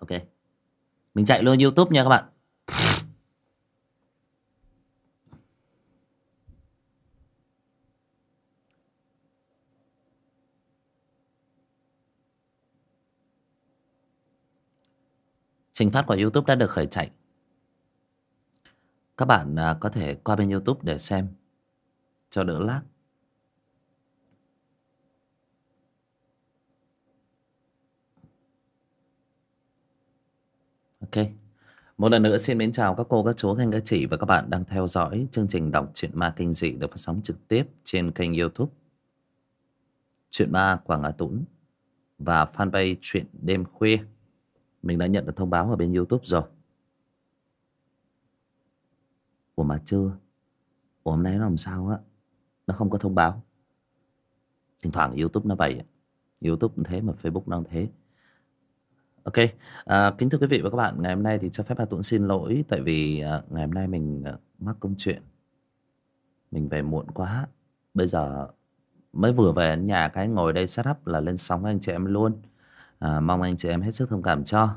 ok. Mình chạy luôn youtube nha các bạn. Trình phát của youtube đã được khởi chạy. Các bạn à, có thể qua bên youtube để xem. Cho đỡ lag. Ok. Một lần nữa xin mến chào các cô, các chú, các anh, các chị và các bạn đang theo dõi chương trình đọc truyện ma kinh dị được phát sóng trực tiếp trên kênh youtube Chuyện ma Quảng Á Tũng và fanpage Chuyện Đêm Khuya. Mình đã nhận được thông báo ở bên youtube rồi. Ủa mà chưa? Ủa hôm nay nó làm sao á? Nó không có thông báo. Thỉnh thoảng youtube nó vậy. Youtube cũng thế mà Facebook nó cũng thế. Ok, à, kính thưa quý vị và các bạn, ngày hôm nay thì cho phép Hà Tuấn xin lỗi tại vì à, ngày hôm nay mình à, mắc công chuyện. Mình về muộn quá. Bây giờ mới vừa về nhà cái ngồi đây set up là lên sóng với anh chị em luôn. À, mong anh chị em hết sức thông cảm cho.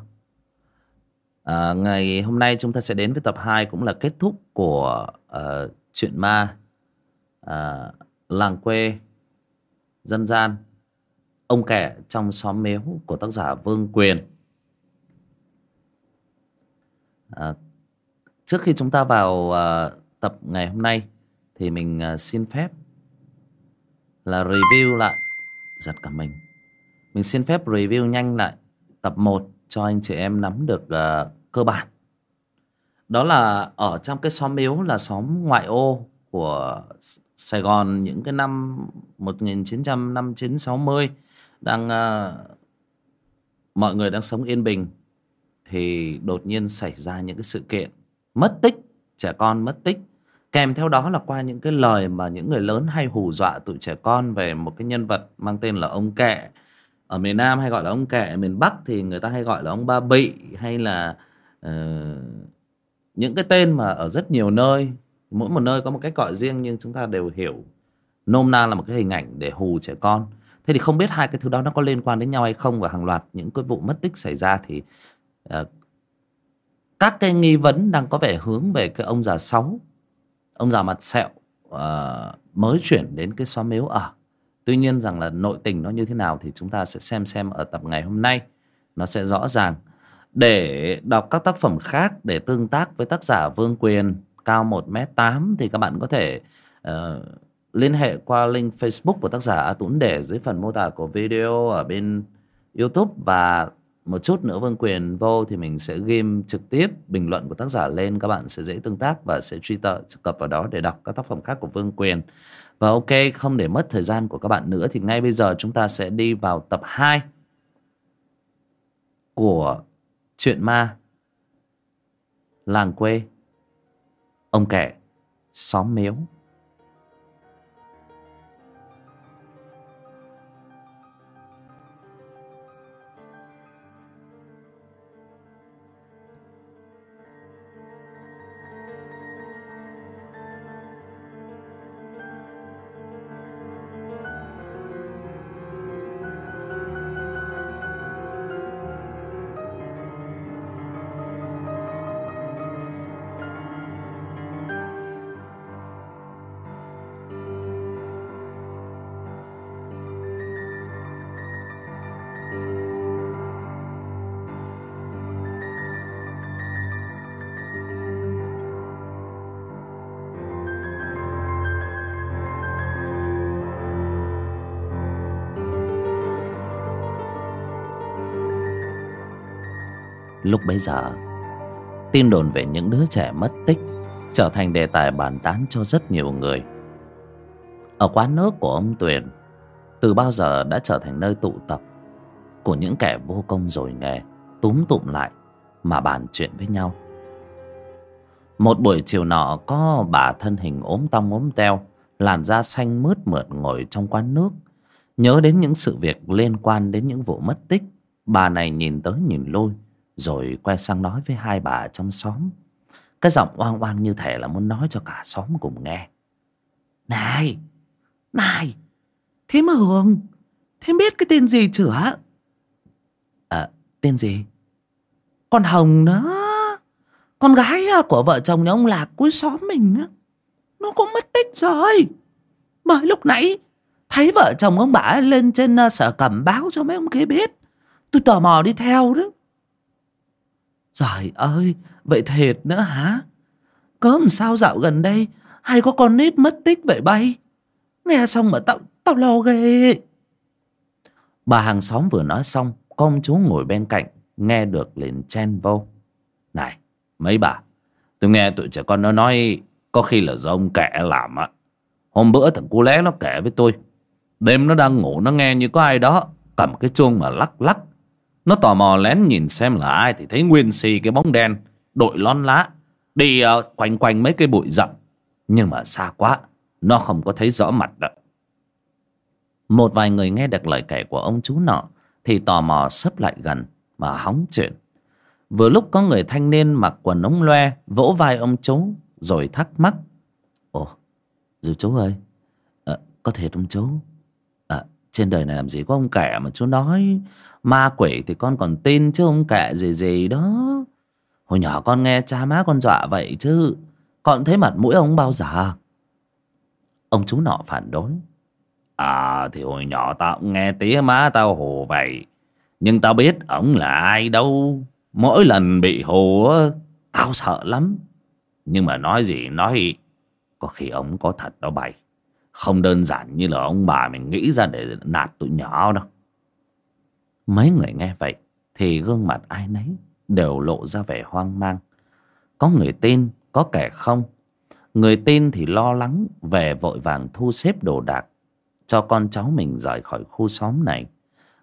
À, ngày hôm nay chúng ta sẽ đến với tập 2 cũng là kết thúc của uh, chuyện ma uh, làng quê dân gian ông kẻ trong xóm miếu của tác giả Vương Quyền. À, trước khi chúng ta vào à, tập ngày hôm nay thì mình à, xin phép là review lại giật cả mình. Mình xin phép review nhanh lại tập 1 cho anh chị em nắm được à, cơ bản. Đó là ở trong cái xóm yếu là xóm ngoại ô của Sài Gòn những cái năm 1959 60 đang uh, mọi người đang sống yên bình thì đột nhiên xảy ra những cái sự kiện mất tích trẻ con mất tích. Kèm theo đó là qua những cái lời mà những người lớn hay hù dọa tụi trẻ con về một cái nhân vật mang tên là ông kẹ ở miền Nam hay gọi là ông kẹ miền Bắc thì người ta hay gọi là ông ba bị hay là uh, những cái tên mà ở rất nhiều nơi. Mỗi một nơi có một cách gọi riêng nhưng chúng ta đều hiểu nôm na là một cái hình ảnh để hù trẻ con. Thế thì không biết hai cái thứ đó nó có liên quan đến nhau hay không và hàng loạt những cái vụ mất tích xảy ra thì Ờ, các cái nghi vấn đang có vẻ hướng về cái ông già sáu ông già mặt sẹo uh, mới chuyển đến cái xóm miếu ở. Tuy nhiên rằng là nội tình nó như thế nào thì chúng ta sẽ xem xem ở tập ngày hôm nay. Nó sẽ rõ ràng. Để đọc các tác phẩm khác để tương tác với tác giả Vương Quyền cao 1m8 thì các bạn có thể uh, liên hệ qua link Facebook của tác giả A Tuấn để dưới phần mô tả của video ở bên YouTube và một chút nữa Vương Quyền vô thì mình sẽ ghim trực tiếp bình luận của tác giả lên các bạn sẽ dễ tương tác và sẽ truy tợ cập vào đó để đọc các tác phẩm khác của Vương Quyền. Và ok, không để mất thời gian của các bạn nữa thì ngay bây giờ chúng ta sẽ đi vào tập 2 của chuyện ma làng quê ông kẻ xóm miếu Lúc bấy giờ. Tin đồn về những đứa trẻ mất tích Trở thành đề tài bàn tán cho rất nhiều người. Ở quán nước của ông Tuyền, Từ bao giờ đã trở thành nơi tụ tập Của những kẻ vô công rồi nghề, Túm tụm lại Mà bàn chuyện với nhau. Một buổi chiều nọ, Có bà thân hình ốm tong ốm teo, Làn da xanh mướt mượt ngồi trong quán nước. Nhớ đến những sự việc liên quan đến những vụ mất tích, Bà này nhìn tới nhìn lui rồi quay sang nói với hai bà trong xóm. Cái giọng oang oang như thể là muốn nói cho cả xóm cùng nghe. Này Này Thím Hường Thím biết cái tên gì chửa À tên gì? Con Hồng đó. Con gái à, của vợ chồng nhà ông Lạc cuối xóm mình Nó cũng mất tích rồi. Mới lúc nãy Thấy vợ chồng ông bà lên trên à, sở cẩm báo cho mấy ông kia biết. Tôi tò mò đi theo đó Trời ơi, Vậy thiệt nữa hả? Có làm sao dạo gần đây Hay có con nít mất tích vậy bay? Nghe xong mà tao tao lo ghê. Bà hàng xóm vừa nói xong Công chú ngồi bên cạnh, Nghe được liền chen vô. Này, mấy bà, Tôi nghe tụi trẻ con nó nói Có khi là do ông kẻ làm á. Hôm bữa thằng cu lé nó kể với tôi, Đêm nó đang ngủ nó nghe như có ai đó Cầm cái chuông mà lắc lắc. Nó tò mò lén nhìn xem là ai Thì thấy nguyên xì cái bóng đen Đội lon lá Đi uh, quanh quanh mấy cái bụi rậm. Nhưng mà xa quá Nó không có thấy rõ mặt đâu. Một vài người nghe được lời kể của ông chú nọ Thì tò mò sấp lại gần Mà hóng chuyện. Vừa lúc có người thanh niên mặc quần ống loe Vỗ vai ông chú Rồi thắc mắc Ồ dù chú ơi à, Có thể ông chú? À, Trên đời này làm gì có ông kẻ mà chú nói Ma quỷ thì con còn tin chứ ông kệ gì gì đó. Hồi nhỏ con nghe cha má con dọa vậy chứ. Con thấy mặt mũi ông bao giờ? Ông chú nọ phản đối. À thì hồi nhỏ tao cũng nghe tía má tao hồ vậy. Nhưng tao biết ông là ai đâu. Mỗi lần bị hồ Tao sợ lắm. Nhưng mà nói gì nói, Có khi ông có thật đó bày. Không đơn giản như là ông bà mình nghĩ ra để nạt tụi nhỏ đâu. Mấy người nghe vậy Thì gương mặt ai nấy Đều lộ ra vẻ hoang mang. Có người tin, Có kẻ không. Người tin thì lo lắng, Về vội vàng thu xếp đồ đạc, Cho con cháu mình rời khỏi khu xóm này.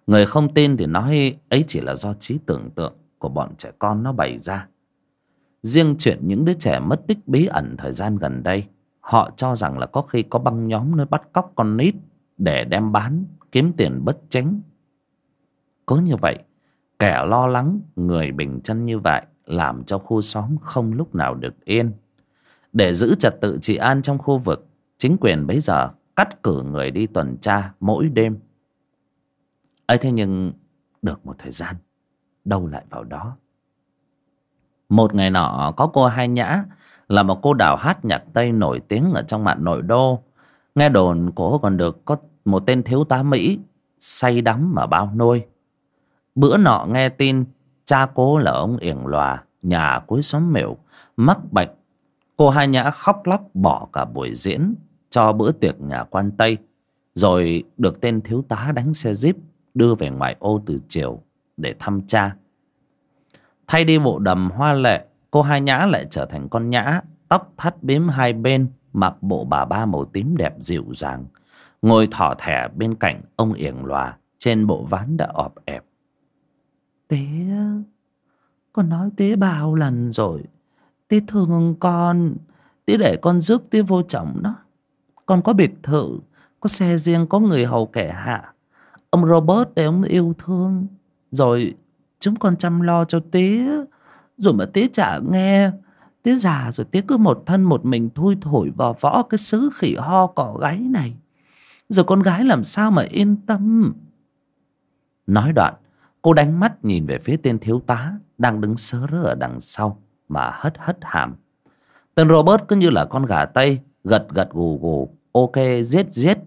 Người không tin thì nói, Ấy chỉ là do trí tưởng tượng Của bọn trẻ con nó bày ra. Riêng chuyện những đứa trẻ mất tích bí ẩn thời gian gần đây, Họ cho rằng là có khi có băng nhóm nơi bắt cóc con nít Để đem bán, Kiếm tiền bất chánh. Cứ như vậy. Kẻ lo lắng, Người bình chân như vậy, Làm cho khu xóm không lúc nào được yên. Để giữ trật tự trị an trong khu vực, Chính quyền bấy giờ Cắt cử người đi tuần tra mỗi đêm. Ấy thế nhưng Được một thời gian, Đâu lại vào đó. Một ngày nọ, có cô Hai Nhã Là một cô đào hát nhạc Tây nổi tiếng Ở trong mạng nội đô. Nghe đồn cô còn được có một tên thiếu tá Mỹ Say đắm mà bao nuôi. Bữa nọ nghe tin, Cha cố là ông Yển Lòa Nhà cuối xóm miểu Mắc bệnh. Cô Hai Nhã khóc lóc bỏ cả buổi diễn Cho bữa tiệc nhà quan Tây, Rồi được tên thiếu tá đánh xe jeep Đưa về ngoại ô từ chiều Để thăm cha. Thay đi bộ đầm hoa lệ, Cô Hai Nhã lại trở thành con nhã, Tóc thắt bím hai bên, Mặc bộ bà ba màu tím đẹp dịu dàng, Ngồi thỏ thẻ bên cạnh ông Yển Lòa Trên bộ ván đã ọp ẹp tế, Con nói tế bao lần rồi. Tế thương con tế để con rước tế vô trọng đó. Con có biệt thự Có xe riêng có người hầu kẻ hạ. Ông Robert để ông yêu thương. Rồi chúng con chăm lo cho tế, Rồi mà tế chả nghe Tía già rồi tía cứ một thân một mình thui thổi vào võ Cái xứ khỉ ho cỏ gáy này. Rồi con gái làm sao mà yên tâm? Nói đoạn Cô đánh mắt nhìn về phía tên thiếu tá Đang đứng sớ rớ ở đằng sau Mà hất hất hàm. Tên Robert cứ như là con gà Tây, Gật gật gù gù, Ok, giết giết.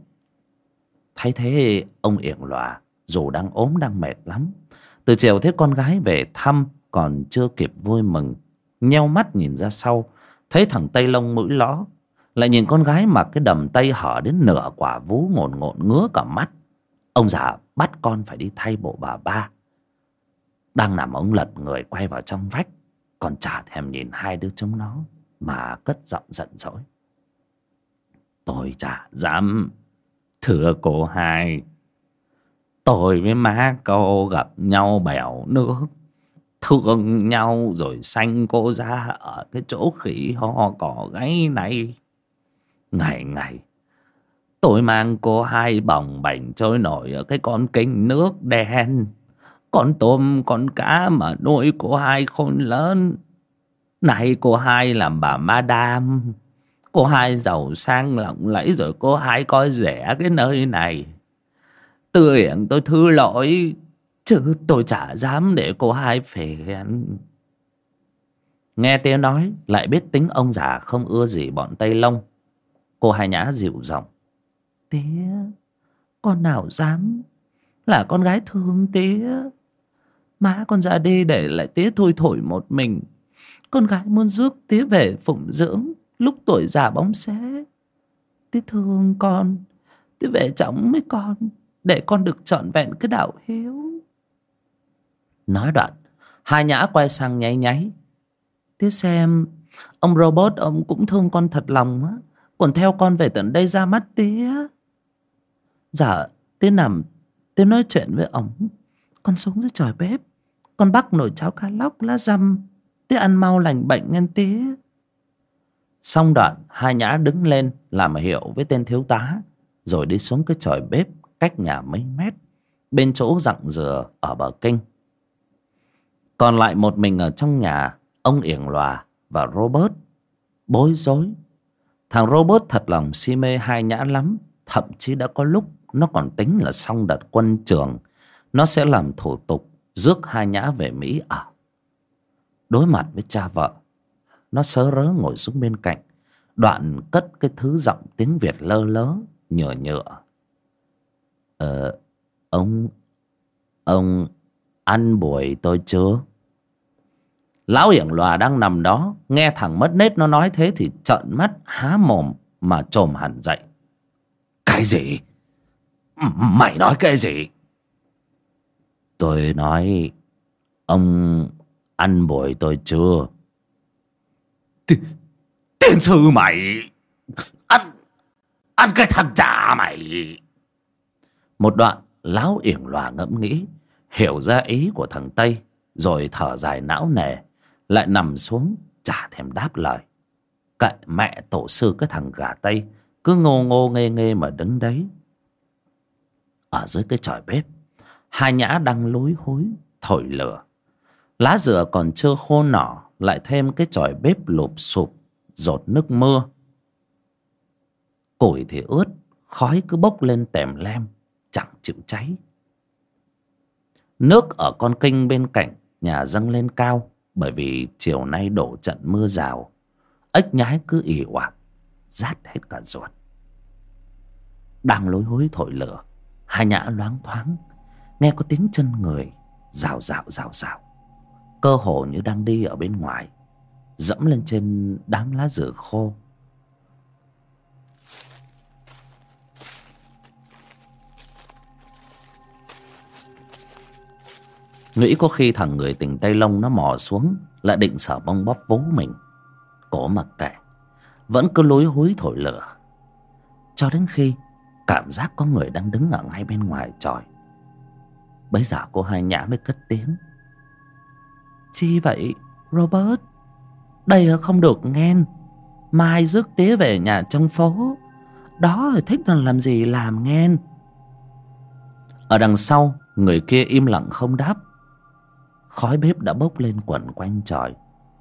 Thấy thế, ông yểng lòa, Dù đang ốm đang mệt lắm, Từ chiều thấy con gái về thăm Còn chưa kịp vui mừng, Nheo mắt nhìn ra sau, Thấy thằng Tây lông mũi ló, Lại nhìn con gái mặc cái đầm tây hở đến nửa quả vú ngồn ngộn ngứa cả mắt. Ông già bắt con phải đi thay bộ bà ba đang nằm ông lật người quay vào trong vách, Còn chả thèm nhìn hai đứa chúng nó, Mà cất giọng giận dỗi. Tôi chả dám, Thưa cô hai. Tôi với má cô gặp nhau bèo nước, Thương nhau rồi sanh cô ra Ở cái chỗ khỉ ho cỏ gáy này. Ngày ngày, Tôi mang cô hai bồng bềnh trôi nổi Ở cái con kênh nước đen con tôm, con cá mà nuôi cô hai khôn lớn. Này, cô hai làm bà madam. Cô hai giàu sang, lộng lẫy, rồi cô hai coi rẻ cái nơi này. Tư hiển tôi thư lỗi, chứ tôi chả dám để cô hai phiền. Nghe tiếng nói, lại biết tính ông già không ưa gì bọn tây lông cô hai nhã dịu giọng. Tía, con nào dám là con gái thương tía? Má con ra đi để lại tía thôi thổi một mình. Con gái muốn rước tía về phụng dưỡng lúc tuổi già bóng xé tía thương con tía về chóng với con để con được trọn vẹn cái đạo hiếu. Nói đoạn hai nhã quay sang nháy nháy. Tía xem ông robot ông cũng thương con thật lòng á. Còn theo con về tận đây ra mắt tía. Dạ tía nằm tía nói chuyện với ông. Con xuống dưới chòi bếp con bắc nồi cháo cá lóc lá răm tía ăn mau lành bệnh ngân tía xong đoạn, hai nhã đứng lên, làm hiệu với tên thiếu tá, rồi đi xuống cái chòi bếp cách nhà mấy mét, bên chỗ dặng dừa ở bờ kinh. Còn lại một mình ở trong nhà, ông yển lòa và robert. Bối rối, thằng robert thật lòng si mê hai nhã lắm, thậm chí đã có lúc nó còn tính là xong đợt quân trường, nó sẽ làm thủ tục rước hai nhã về mỹ ở đối mặt với cha vợ, nó sớ rớ ngồi xuống bên cạnh, đoạn cất cái thứ giọng tiếng việt lơ lớ nhựa nhựa. Ờ ông ông ăn buổi tôi chưa? Lão hiển lòa đang nằm đó, nghe thằng mất nết nó nói thế thì trợn mắt, há mồm mà trồm hẳn dậy. Cái gì? Mày nói cái gì? Tôi nói ông ăn buổi tôi chưa? Tiên sư mày! Ăn ăn cái thằng cha mày! Một đoạn lão yển lòa ngẫm nghĩ hiểu ra ý của thằng tây rồi thở dài não nề lại nằm xuống chả thèm đáp lời. Cậy mẹ tổ sư cái thằng gà tây cứ ngô ngô nghê nghê mà đứng đấy. Ở dưới cái chòi bếp hai nhã đang lúi húi, thổi lửa. Lá dừa còn chưa khô nỏ, lại thêm cái chòi bếp lụp sụp, rột nước mưa. Củi thì ướt, khói cứ bốc lên tèm lem, chẳng chịu cháy. Nước ở con kênh bên cạnh, nhà dâng lên cao, bởi vì chiều nay đổ trận mưa rào. Ếch nhái cứ ì oạc, rát hết cả ruột. Đang lối hối thổi lửa, hai nhã loáng thoáng nghe có tiếng chân người, rào rào rào rào. Cơ hồ như đang đi ở bên ngoài, dẫm lên trên đám lá dừa khô. Nghĩ có khi thằng người tỉnh tây lông nó mò xuống, lại định sở bông bóp vú mình. Cổ mặc kệ, vẫn cứ lối húi thổi lửa. Cho đến khi cảm giác có người đang đứng ở ngay bên ngoài tròi bấy giờ cô hai nhã mới cất tiếng. Chi vậy, robert? Đây không được nghen mai rước tía về nhà trong phố. Đó, thích là làm gì làm nghen ở đằng sau, người kia im lặng không đáp. Khói bếp đã bốc lên quẩn quanh trời.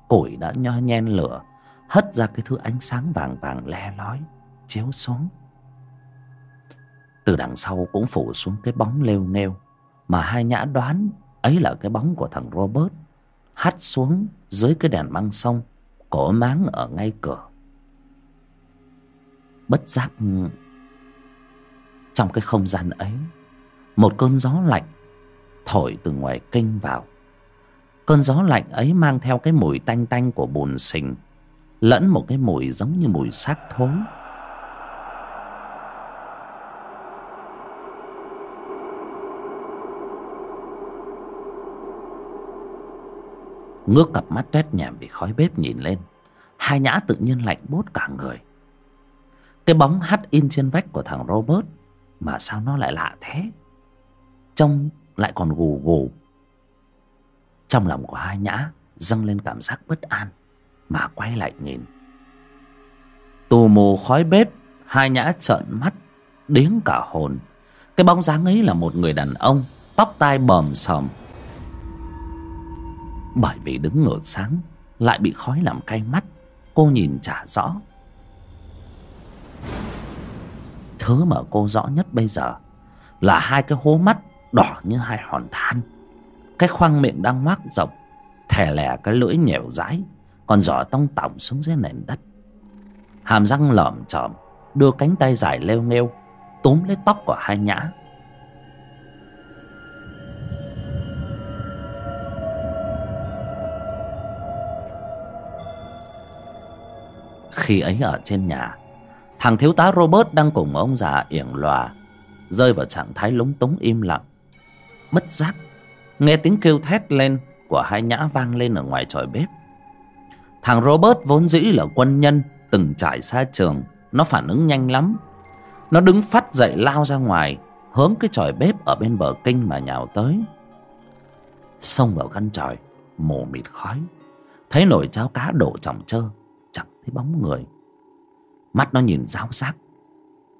củi đã nho nhen lửa. Hất ra cái thứ ánh sáng vàng vàng le lói, chiếu xuống. Từ đằng sau cũng phủ xuống cái bóng lêu nghêu mà hai nhã đoán ấy là cái bóng của thằng robert, hắt xuống dưới cái đèn măng sông, cổ máng ở ngay cửa. Bất giác, trong cái không gian ấy, một cơn gió lạnh thổi từ ngoài kinh vào. Cơn gió lạnh ấy mang theo cái mùi tanh tanh của bùn sình lẫn một cái mùi giống như mùi xác thối. Ngước cặp mắt toét nhèm vì khói bếp nhìn lên. Hai nhã tự nhiên lạnh bốt cả người. Cái bóng hắt in trên vách của thằng robert mà sao nó lại lạ thế? Trông lại còn gù gù. Trong lòng của hai nhã dâng lên cảm giác bất an mà quay lại nhìn. Tù mù khói bếp, hai nhã trợn mắt, điếng cả hồn. Cái bóng dáng ấy là một người đàn ông, tóc tai bờm sòm bởi vì đứng ngược sáng, lại bị khói làm cay mắt, cô nhìn chả rõ. Thứ mà cô rõ nhất bây giờ là hai cái hố mắt đỏ như hai hòn than. Cái khoang miệng đang ngoác rộng thè lè cái lưỡi nhẻo dái còn giỏ tông tỏng xuống dưới nền đất. Hàm răng lởm chởm, đưa cánh tay dài leo nghêu, túm lấy tóc của hai nhã. Khi ấy ở trên nhà. Thằng thiếu tá robert đang cùng ông già yểng lòa, rơi vào trạng thái lúng túng im lặng. Mất giác, nghe tiếng kêu thét lên của hai nhã vang lên ở ngoài tròi bếp. Thằng robert vốn dĩ là quân nhân, từng trải xa trường, nó phản ứng nhanh lắm. Nó đứng phát dậy lao ra ngoài, hướng cái chòi bếp ở bên bờ kinh mà nhào tới. Xông vào căn tròi, mù mịt khói. Thấy nồi cháo cá đổ chỏng trơ thấy bóng người. Mắt nó nhìn ráo rác.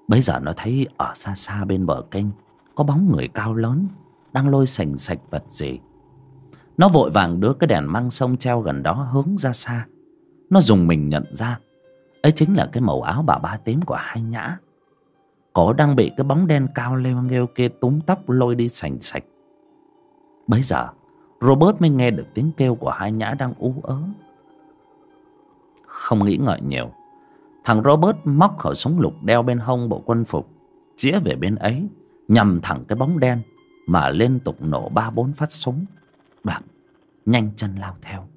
Bấy giờ nó thấy ở xa xa bên bờ kênh có bóng người cao lớn đang lôi sành sạch vật gì. Nó vội vàng đưa cái đèn măng sông treo gần đó hướng ra xa. Nó dùng mình nhận ra, ấy chính là cái màu áo bà ba tím của hai nhã. Cổ đang bị cái bóng đen cao leo nghêu kia túm tóc lôi đi sành sạch. Bấy giờ, robert mới nghe được tiếng kêu của hai nhã đang ú ớ không nghĩ ngợi nhiều. Thằng robert móc khẩu súng lục đeo bên hông bộ quân phục, chĩa về bên ấy, nhằm thẳng cái bóng đen mà liên tục nổ ba bốn phát súng. Đoạn, nhanh chân lao theo.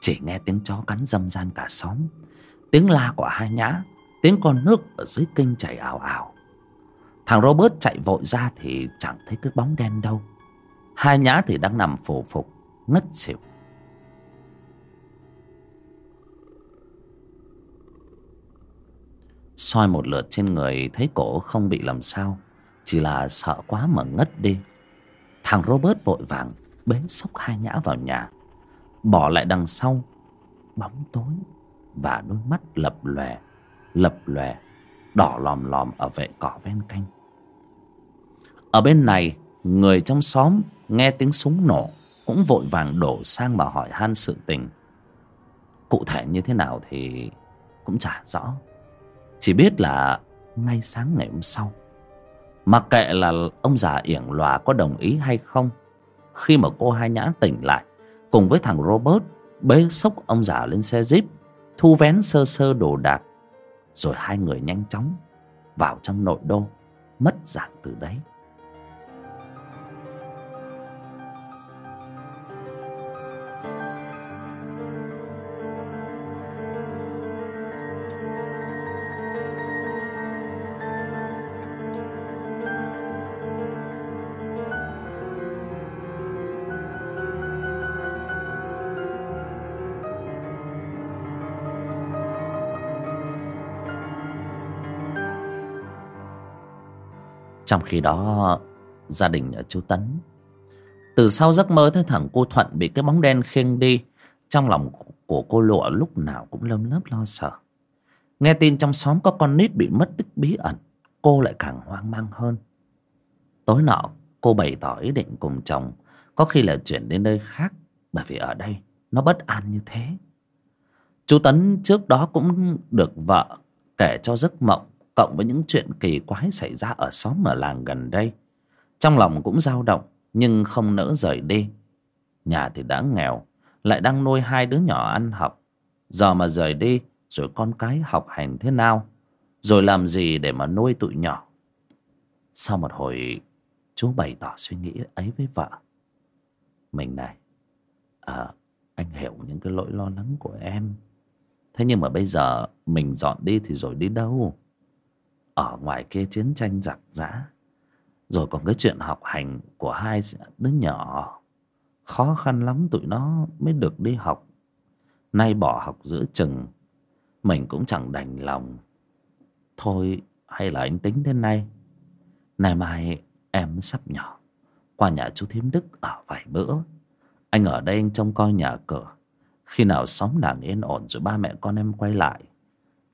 Chỉ nghe tiếng chó cắn râm ran cả xóm. Tiếng la của hai nhã, tiếng con nước ở dưới kinh chảy ảo ảo thằng robert chạy vội ra thì chẳng thấy cái bóng đen đâu. Hai nhã thì đang nằm phù phục, ngất xỉu. Soi một lượt trên người thấy cổ không bị làm sao. Chỉ là sợ quá mà ngất đi. Thằng robert vội vàng bế xốc hai nhã vào nhà. Bỏ lại đằng sau, bóng tối và đôi mắt lập lòe lập lòe, đỏ lòm lòm ở vệ cỏ ven canh. Ở bên này, người trong xóm nghe tiếng súng nổ cũng vội vàng đổ sang mà hỏi han sự tình. Cụ thể như thế nào thì cũng chả rõ chỉ biết là ngay sáng ngày hôm sau. Mặc kệ là ông già yểng lòa có đồng ý hay không, khi mà cô hai nhã tỉnh lại, cùng với thằng robert bế sốc ông già lên xe jeep, thu vén sơ sơ đồ đạc, rồi hai người nhanh chóng vào trong nội đô, mất dạng từ đấy. Trong khi đó, gia đình ở chú tấn, từ sau giấc mơ thấy thằng cô thuận bị cái bóng đen khiêng đi, trong lòng của cô lụa lúc nào cũng lâm lớp lo sợ. Nghe tin trong xóm có con nít bị mất tích bí ẩn, cô lại càng hoang mang hơn. Tối nọ, cô bày tỏ ý định cùng chồng, có khi là chuyển đến nơi khác, bởi vì ở đây nó bất an như thế. Chú tấn trước đó cũng được vợ kể cho giấc mộng cộng với những chuyện kỳ quái xảy ra ở xóm ở làng gần đây. Trong lòng cũng dao động nhưng không nỡ rời đi. Nhà thì đã nghèo lại đang nuôi hai đứa nhỏ ăn học. Giờ mà rời đi rồi con cái học hành thế nào? Rồi làm gì để mà nuôi tụi nhỏ? Sau một hồi chú bày tỏ suy nghĩ ấy với vợ. Mình này à, anh hiểu những cái lỗi lo lắng của em. Thế nhưng mà bây giờ mình dọn đi thì rồi đi đâu? Ở ngoài kia chiến tranh giặc giã rồi còn cái chuyện học hành của hai đứa nhỏ. Khó khăn lắm tụi nó mới được đi học. Nay bỏ học giữa chừng, mình cũng chẳng đành lòng. Thôi, hay là anh tính đến nay. Nay mai em sắp nhỏ. Qua nhà chú thím đức ở vài bữa. Anh ở đây anh trông coi nhà cửa. Khi nào xóm làng yên ổn rồi ba mẹ con em quay lại.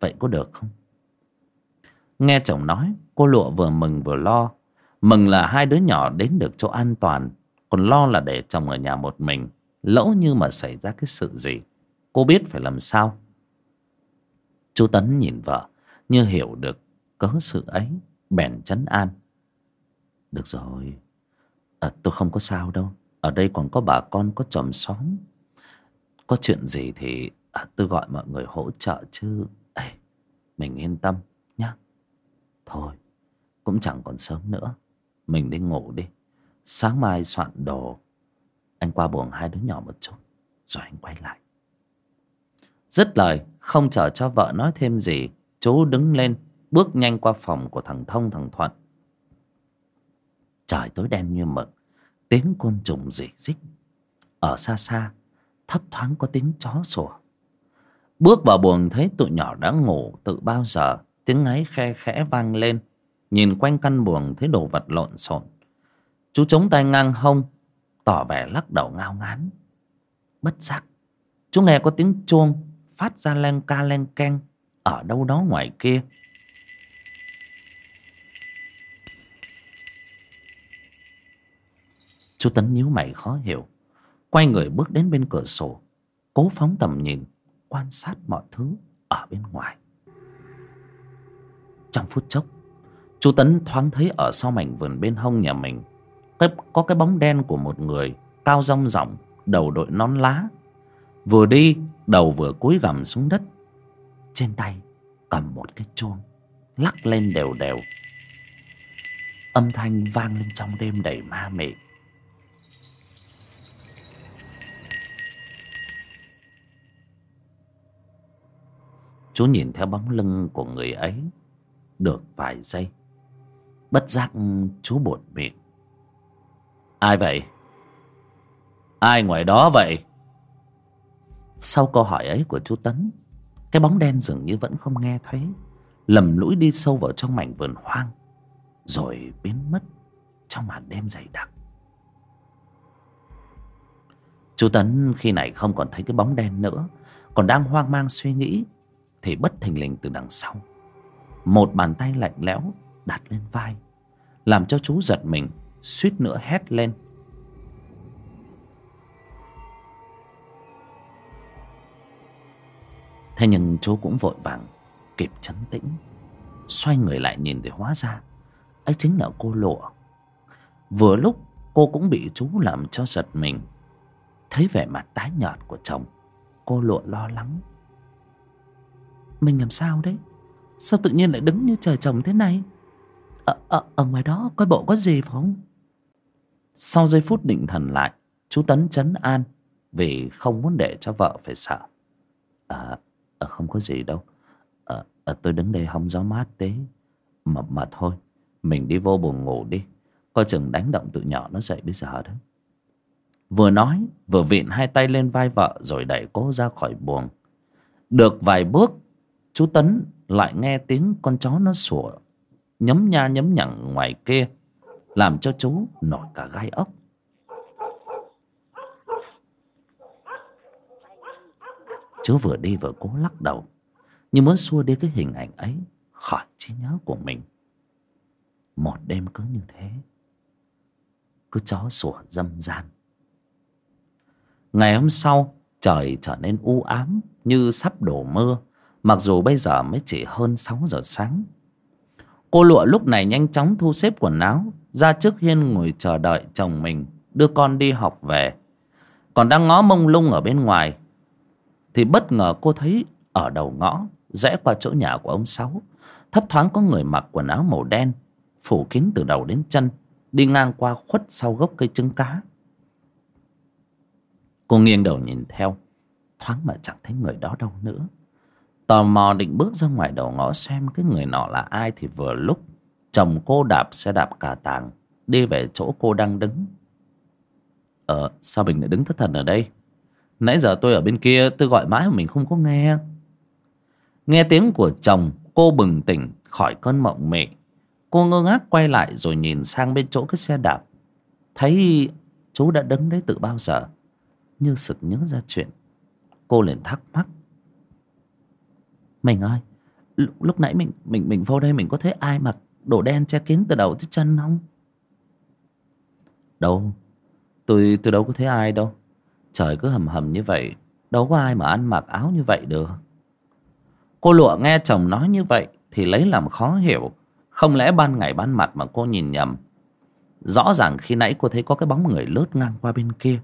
Vậy có được không? Nghe chồng nói cô lụa vừa mừng vừa lo. Mừng là hai đứa nhỏ đến được chỗ an toàn còn lo là để chồng ở nhà một mình lỡ như mà xảy ra cái sự gì. Cô biết phải làm sao. Chú tấn nhìn vợ như hiểu được cớ sự ấy bèn chấn an. Được rồi à, tôi không có sao đâu. Ở đây còn có bà con có chòm xóm. Có chuyện gì thì à, tôi gọi mọi người hỗ trợ chứ. Ê, Mình yên tâm. Thôi, Cũng chẳng còn sớm nữa. Mình đi ngủ đi. Sáng mai soạn đồ. Anh qua buồng hai đứa nhỏ một chút, Rồi anh quay lại. Dứt lời, Không chờ cho vợ nói thêm gì, Chú đứng lên, Bước nhanh qua phòng của thằng Thông, thằng Thuận. Trời tối đen như mực, Tiếng côn trùng rỉ rích Ở xa xa, Thấp thoáng có tiếng chó sủa. Bước vào buồng thấy tụi nhỏ đã ngủ từ bao giờ Tiếng ngáy khe khẽ vang lên, Nhìn quanh căn buồng thấy đồ vật lộn xộn. Chú chống tay ngang hông, Tỏ vẻ lắc đầu ngao ngán. Bất giác, Chú nghe có tiếng chuông Phát ra len ca len keng Ở đâu đó ngoài kia. Chú Tấn nhíu mày khó hiểu, Quay người bước đến bên cửa sổ, Cố phóng tầm nhìn, Quan sát mọi thứ ở bên ngoài. Trong phút chốc, Chú Tấn thoáng thấy ở sau mảnh vườn bên hông nhà mình Có cái bóng đen của một người Cao rong ròng, Đầu đội nón lá. Vừa đi, đầu vừa cúi gằm xuống đất. Trên tay cầm một cái chuông, Lắc lên đều đều. Âm thanh vang lên trong đêm đầy ma mị. Chú nhìn theo bóng lưng của người ấy. Được vài giây Bất giác chú buột miệng Ai vậy? Ai ngoài đó vậy? Sau câu hỏi ấy của chú Tấn, Cái bóng đen dường như vẫn không nghe thấy, Lầm lũi đi sâu vào trong mảnh vườn hoang, Rồi biến mất Trong màn đêm dày đặc Chú Tấn khi này không còn thấy cái bóng đen nữa, Còn đang hoang mang suy nghĩ, thì bất thình lình từ đằng sau một bàn tay lạnh lẽo đặt lên vai, làm cho chú giật mình, suýt nữa hét lên. Thế nhưng chú cũng vội vàng, kịp chấn tĩnh, xoay người lại nhìn thì hóa ra, ấy chính là cô lụa. Vừa lúc, cô cũng bị chú làm cho giật mình, thấy vẻ mặt tái nhợt của chồng, cô lụa lo lắng. Mình làm sao đấy? Sao tự nhiên lại đứng như trời trồng thế này? Ở, ở, ở ngoài đó coi bộ có gì phải không? Sau giây phút định thần lại Chú Tấn chấn an Vì không muốn để cho vợ phải sợ. À, à không có gì đâu. À, à, Tôi đứng đây hóng gió mát tế Mà, mà thôi Mình đi vô buồn ngủ đi. Coi chừng đánh động tụi nhỏ nó dậy bây giờ đấy Vừa nói Vừa vịn hai tay lên vai vợ Rồi đẩy cô ra khỏi buồng. Được vài bước chú tấn lại nghe tiếng con chó nó sủa, nhấm nha nhấm nhẳng ngoài kia, làm cho chú nổi cả gai ốc. Chú vừa đi vừa cố lắc đầu như muốn xua đi cái hình ảnh ấy, khỏi trí nhớ của mình. Một đêm cứ như thế, cứ chó sủa dâm gian. Ngày hôm sau, trời trở nên u ám như sắp đổ mưa. Mặc dù bây giờ mới chỉ hơn 6 giờ sáng. Cô lụa lúc này nhanh chóng thu xếp quần áo, Ra trước hiên ngồi chờ đợi chồng mình, Đưa con đi học về. Còn đang ngó mông lung ở bên ngoài, Thì bất ngờ cô thấy Ở đầu ngõ, Rẽ qua chỗ nhà của ông Sáu, Thấp thoáng có người mặc quần áo màu đen, Phủ kín từ đầu đến chân, Đi ngang qua khuất sau gốc cây trứng cá. Cô nghiêng đầu nhìn theo, Thoáng mà chẳng thấy người đó đâu nữa. Tò mò định bước ra ngoài đầu ngõ xem cái người nọ là ai thì vừa lúc chồng cô đạp xe đạp cà tàng đi về chỗ cô đang đứng. Ờ, sao mình lại đứng thất thần ở đây? Nãy giờ tôi ở bên kia tôi gọi mãi mà mình không có nghe. Nghe tiếng của chồng cô bừng tỉnh khỏi cơn mộng mị. Cô ngơ ngác quay lại rồi nhìn sang bên chỗ cái xe đạp. Thấy chú đã đứng đấy từ bao giờ. Như sực nhớ ra chuyện. Cô liền thắc mắc. Mình ơi lúc, lúc nãy mình mình mình vô đây mình có thấy ai mặc đồ đen che kín từ đầu tới chân không? Đâu Tôi tôi đâu có thấy ai đâu. Trời cứ hầm hầm như vậy Đâu có ai mà ăn mặc áo như vậy được. Cô lụa nghe chồng nói như vậy Thì lấy làm khó hiểu. Không lẽ ban ngày ban mặt mà cô nhìn nhầm? Rõ ràng khi nãy cô thấy có cái bóng người lướt ngang qua bên kia.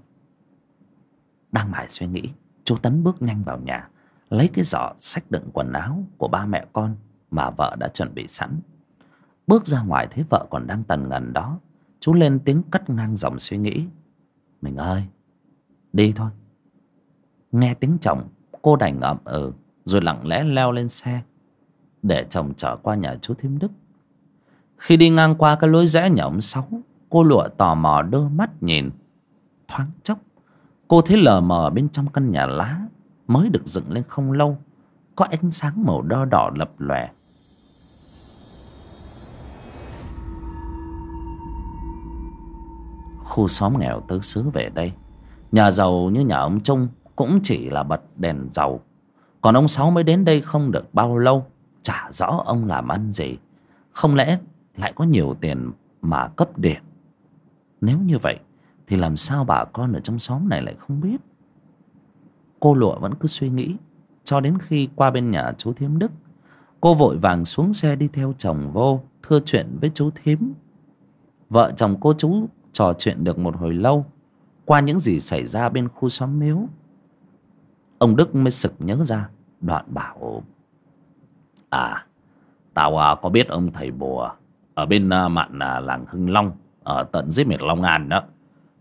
Đang mải suy nghĩ chú tấn bước nhanh vào nhà lấy cái giỏ sách đựng quần áo của ba mẹ con mà vợ đã chuẩn bị sẵn. Bước ra ngoài thấy vợ còn đang tần ngần đó, chú lên tiếng cắt ngang dòng suy nghĩ. Mình ơi, đi thôi. Nghe tiếng chồng, cô đành ậm ừ rồi lặng lẽ leo lên xe để chồng chở qua nhà chú thím đức. Khi đi ngang qua cái lối rẽ nhà ông sáu, cô lụa tò mò đưa mắt nhìn. Thoáng chốc, cô thấy lờ mờ bên trong căn nhà lá mới được dựng lên không lâu, có ánh sáng màu đo đỏ lập lòe. Khu xóm nghèo tứ xứ về đây, nhà giàu như nhà ông trung cũng chỉ là bật đèn dầu. Còn ông sáu mới đến đây không được bao lâu, chả rõ ông làm ăn gì. Không lẽ lại có nhiều tiền mà cấp điện? Nếu như vậy, thì làm sao bà con ở trong xóm này lại không biết? Cô lụa vẫn cứ suy nghĩ cho đến khi qua bên nhà chú thím đức cô vội vàng xuống xe đi theo chồng vô thưa chuyện với chú thím vợ chồng cô chú trò chuyện được một hồi lâu qua những gì xảy ra bên khu xóm miếu ông đức mới sực nhớ ra đoạn bảo à tao à, có biết ông thầy bùa ở bên à, mạn à, làng hưng long ở tận dưới miệt long an đó.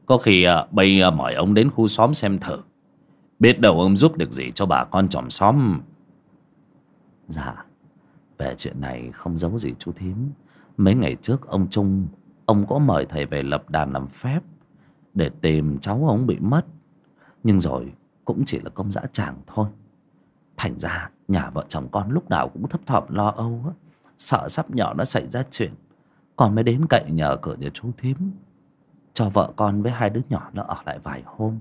Có khi à, bây à, mời ông đến khu xóm xem thử biết đâu ông giúp được gì cho bà con chòm xóm. Dạ về chuyện này không giấu gì chú thím. Mấy ngày trước ông trung, ông có mời thầy về lập đàn làm phép để tìm cháu ông bị mất. Nhưng rồi cũng chỉ là công dã tràng thôi. Thành ra nhà vợ chồng con lúc nào cũng thấp thỏm lo âu á. Sợ sắp nhỏ nó xảy ra chuyện. Còn mới đến cậy nhờ cửa nhà chú thím. Cho vợ con với hai đứa nhỏ nó ở lại vài hôm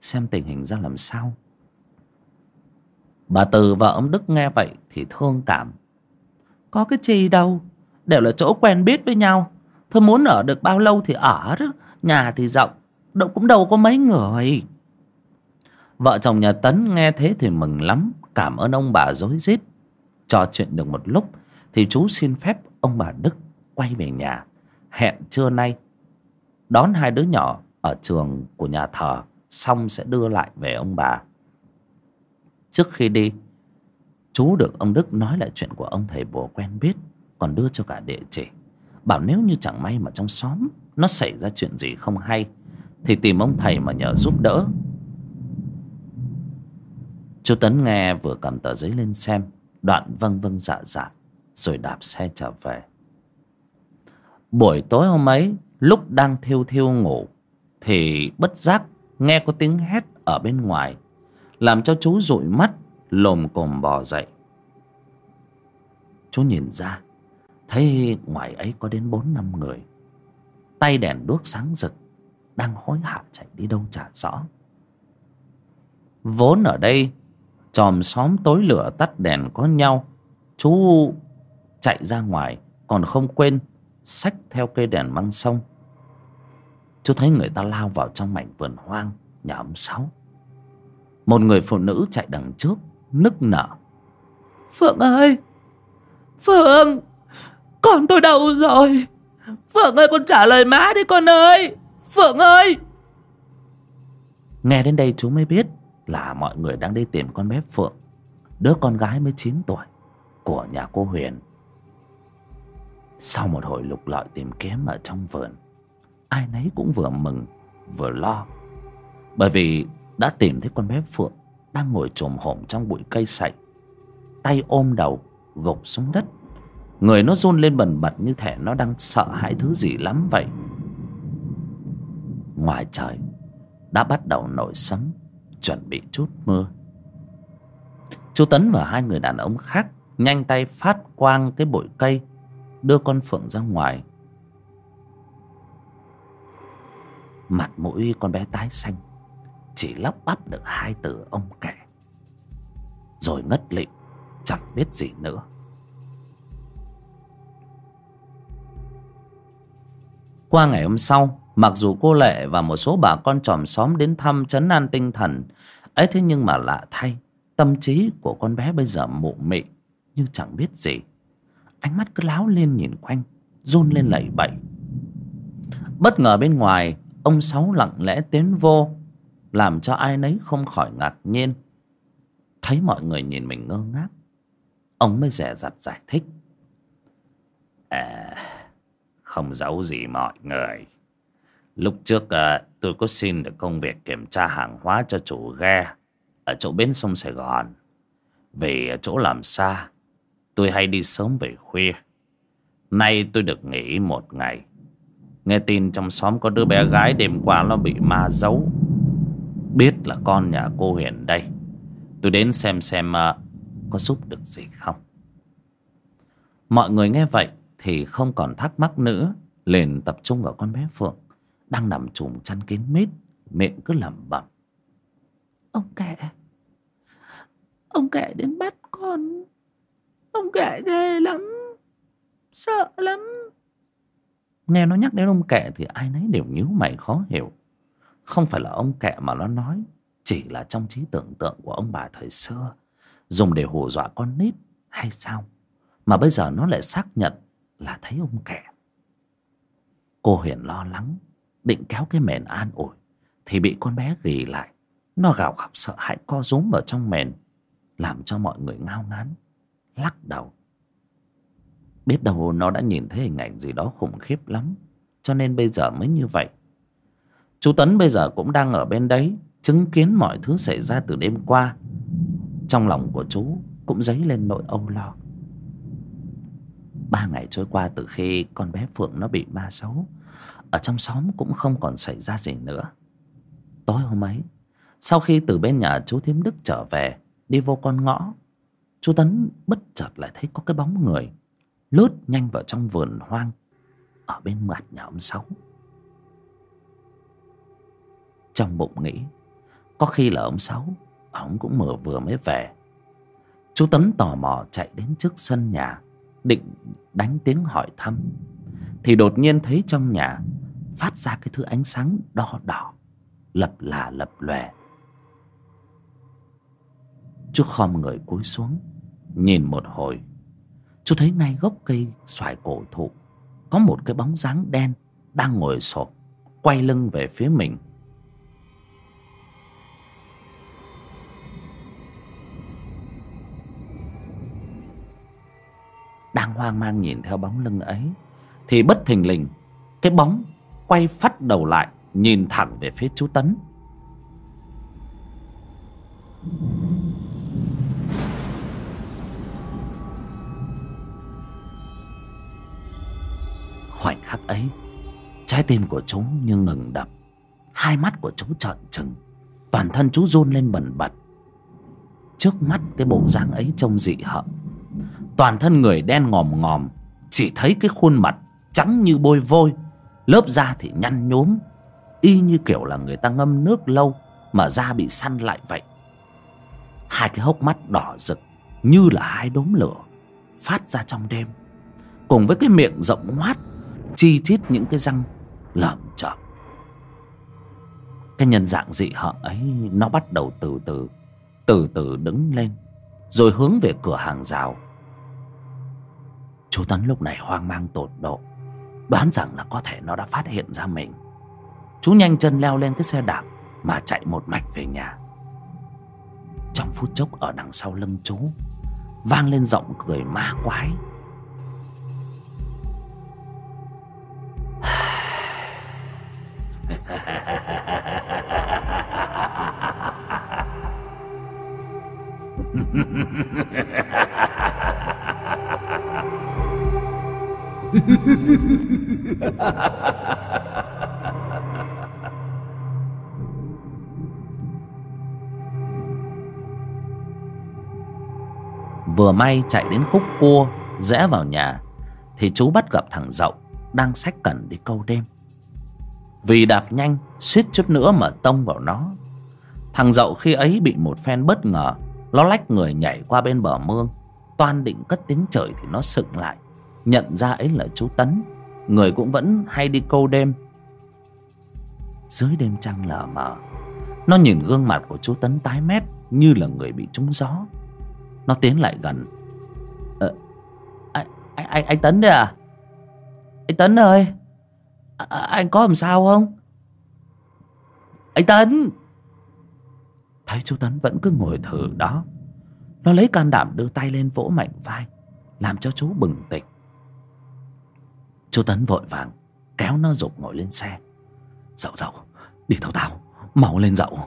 xem tình hình ra làm sao. Bà từ và ông đức nghe vậy thì thương cảm. Có cái gì đâu, đều là chỗ quen biết với nhau. Thôi muốn ở được bao lâu thì ở đó nhà thì rộng, đâu cũng đâu có mấy người. Vợ chồng nhà tấn nghe thế thì mừng lắm, cảm ơn ông bà rối rít. Trò chuyện được một lúc thì chú xin phép ông bà đức quay về nhà. Hẹn trưa nay, đón hai đứa nhỏ ở trường của nhà thờ xong sẽ đưa lại về ông bà. Trước khi đi, chú được ông đức nói lại chuyện của ông thầy bùa quen biết, còn đưa cho cả địa chỉ. Bảo nếu như chẳng may mà trong xóm nó xảy ra chuyện gì không hay, thì tìm ông thầy mà nhờ giúp đỡ. Chú tấn nghe vừa cầm tờ giấy lên xem, đoạn vâng vâng dạ dạ rồi đạp xe trở về. Buổi tối hôm ấy, lúc đang thiêu thiêu ngủ, thì bất giác nghe có tiếng hét ở bên ngoài, làm cho chú dụi mắt, lồm cồm bò dậy. Chú nhìn ra, thấy ngoài ấy có đến bốn năm người. Tay đèn đuốc sáng rực, đang hối hả chạy đi đâu chả rõ. Vốn ở đây, chòm xóm tối lửa tắt đèn có nhau, chú chạy ra ngoài, còn không quên xách theo cây đèn măng sông chú thấy người ta lao vào trong mảnh vườn hoang nhà ông sáu. Một người phụ nữ chạy đằng trước nức nở. Phượng ơi! Phượng! Con tôi đâu rồi! Phượng ơi con trả lời má đi con ơi! Phượng ơi! Nghe đến đây chú mới biết là mọi người đang đi tìm con bé phượng. Đứa con gái mới chín tuổi của nhà cô huyền. Sau một hồi lục lọi tìm kiếm ở trong vườn ai nấy cũng vừa mừng, vừa lo. Bởi vì đã tìm thấy con bé phượng đang ngồi trồm hổm trong bụi cây sậy. Tay ôm đầu, gục xuống đất. Người nó run lên bần bật như thể nó đang sợ hãi thứ gì lắm vậy. Ngoài trời, đã bắt đầu nổi sấm, chuẩn bị chút mưa. Chú tấn và hai người đàn ông khác nhanh tay phát quang cái bụi cây, đưa con phượng ra ngoài. Mặt mũi con bé tái xanh chỉ lắp bắp được hai từ ông kể. Rồi ngất lịm, chẳng biết gì nữa. Qua ngày hôm sau, mặc dù cô lệ và một số bà con chòm xóm đến thăm chấn an tinh thần, ấy thế nhưng mà lạ thay, tâm trí của con bé bây giờ mụ mị như chẳng biết gì. Ánh mắt cứ láo lên nhìn quanh, run lên lẩy bẩy. Bất ngờ bên ngoài ông sáu lặng lẽ tiến vô làm cho ai nấy không khỏi ngạc nhiên. Thấy mọi người nhìn mình ngơ ngác ông mới dè dặt giải thích. À không giấu gì mọi người. Lúc trước à, tôi có xin được công việc kiểm tra hàng hóa cho chủ ghe ở chỗ bến sông sài gòn. Vì chỗ làm xa tôi hay đi sớm về khuya. Nay tôi được nghỉ một ngày nghe tin trong xóm có đứa bé gái đêm qua nó bị ma giấu. Biết là con nhà cô huyền đây. Tôi đến xem xem uh, có giúp được gì không. Mọi người nghe vậy thì không còn thắc mắc nữa. Liền tập trung vào con bé phượng đang nằm trùm chăn kín mít miệng cứ lẩm bẩm. Ông kệ ông kệ đến bắt con. Ông kệ ghê lắm sợ lắm nghe nó nhắc đến ông kệ thì ai nấy đều nhíu mày khó hiểu. Không phải là ông kệ mà nó nói, chỉ là trong trí tưởng tượng của ông bà thời xưa. Dùng để hù dọa con nít hay sao? Mà bây giờ nó lại xác nhận là thấy ông kệ. Cô huyền lo lắng, định kéo cái mền an ủi, thì bị con bé gỉ lại. Nó gào khóc sợ hãi co rúm vào trong mền, làm cho mọi người ngao ngán, lắc đầu biết đâu nó đã nhìn thấy hình ảnh gì đó khủng khiếp lắm. Cho nên bây giờ mới như vậy. Chú tấn bây giờ cũng đang ở bên đấy, chứng kiến mọi thứ xảy ra từ đêm qua. Trong lòng của chú cũng dấy lên nỗi âu lo. Ba ngày trôi qua từ khi con bé phượng nó bị ma xấu, ở trong xóm cũng không còn xảy ra gì nữa. Tối hôm ấy, sau khi từ bên nhà chú Thiếm đức trở về, đi vô con ngõ, chú tấn bất chợt lại thấy có cái bóng người lướt nhanh vào trong vườn hoang ở bên mặt nhà ông sáu. Trong bụng nghĩ, có khi là ông sáu ông cũng mở vừa mới về. Chú tấn tò mò chạy đến trước sân nhà, định đánh tiếng hỏi thăm, thì đột nhiên thấy trong nhà phát ra cái thứ ánh sáng đỏ đỏ, lập là lập lòe. Chú khom người cúi xuống, nhìn một hồi chú thấy ngay gốc cây xoài cổ thụ, có một cái bóng dáng đen đang ngồi sộp quay lưng về phía mình. Đang hoang mang nhìn theo bóng lưng ấy, thì bất thình lình, cái bóng quay phát đầu lại, nhìn thẳng về phía chú tấn. Khắc ấy. Trái tim của chú như ngừng đập. Hai mắt của chú trợn trừng. Toàn thân chú run lên bần bật. Trước mắt cái bộ dáng ấy trông dị hợm. Toàn thân người đen ngòm ngòm, chỉ thấy cái khuôn mặt trắng như bôi vôi. Lớp da thì nhăn nhúm, y như kiểu là người ta ngâm nước lâu mà da bị săn lại vậy. Hai cái hốc mắt đỏ rực, như là hai đốm lửa, phát ra trong đêm. Cùng với cái miệng rộng ngoát chi chít những cái răng lởm chởm. Cái nhân dạng dị hợm ấy, nó bắt đầu từ từ từ từ đứng lên, rồi hướng về cửa hàng rào. Chú tấn lúc này hoang mang tột độ, đoán rằng là có thể nó đã phát hiện ra mình. Chú nhanh chân leo lên cái xe đạp mà chạy một mạch về nhà. Trong phút chốc ở đằng sau lưng chú, vang lên giọng cười ma quái. vừa may chạy đến khúc cua, rẽ vào nhà, thì chú bắt gặp thằng dậu đang sách cẩn đi câu đêm. Vì đạp nhanh, suýt chút nữa mà tông vào nó. Thằng dậu khi ấy bị một phen bất ngờ, nó lách người nhảy qua bên bờ mương. Toan định cất tiếng trời thì nó sựng lại nhận ra ấy là chú tấn. Người cũng vẫn hay đi câu đêm. Dưới đêm trăng lờ mờ nó nhìn gương mặt của chú tấn tái mét như là người bị trúng gió. Nó tiến lại gần. Ờ, anh, anh, anh tấn đấy à? Anh tấn ơi à, à, anh có làm sao không? Anh tấn. Thấy chú tấn vẫn cứ ngồi thử đó Nó lấy can đảm đưa tay lên vỗ mạnh vai Làm cho chú bừng tỉnh. Chú Tấn vội vàng Kéo nó dục ngồi lên xe. Dậu dậu, Đi theo tao, Mau lên dậu.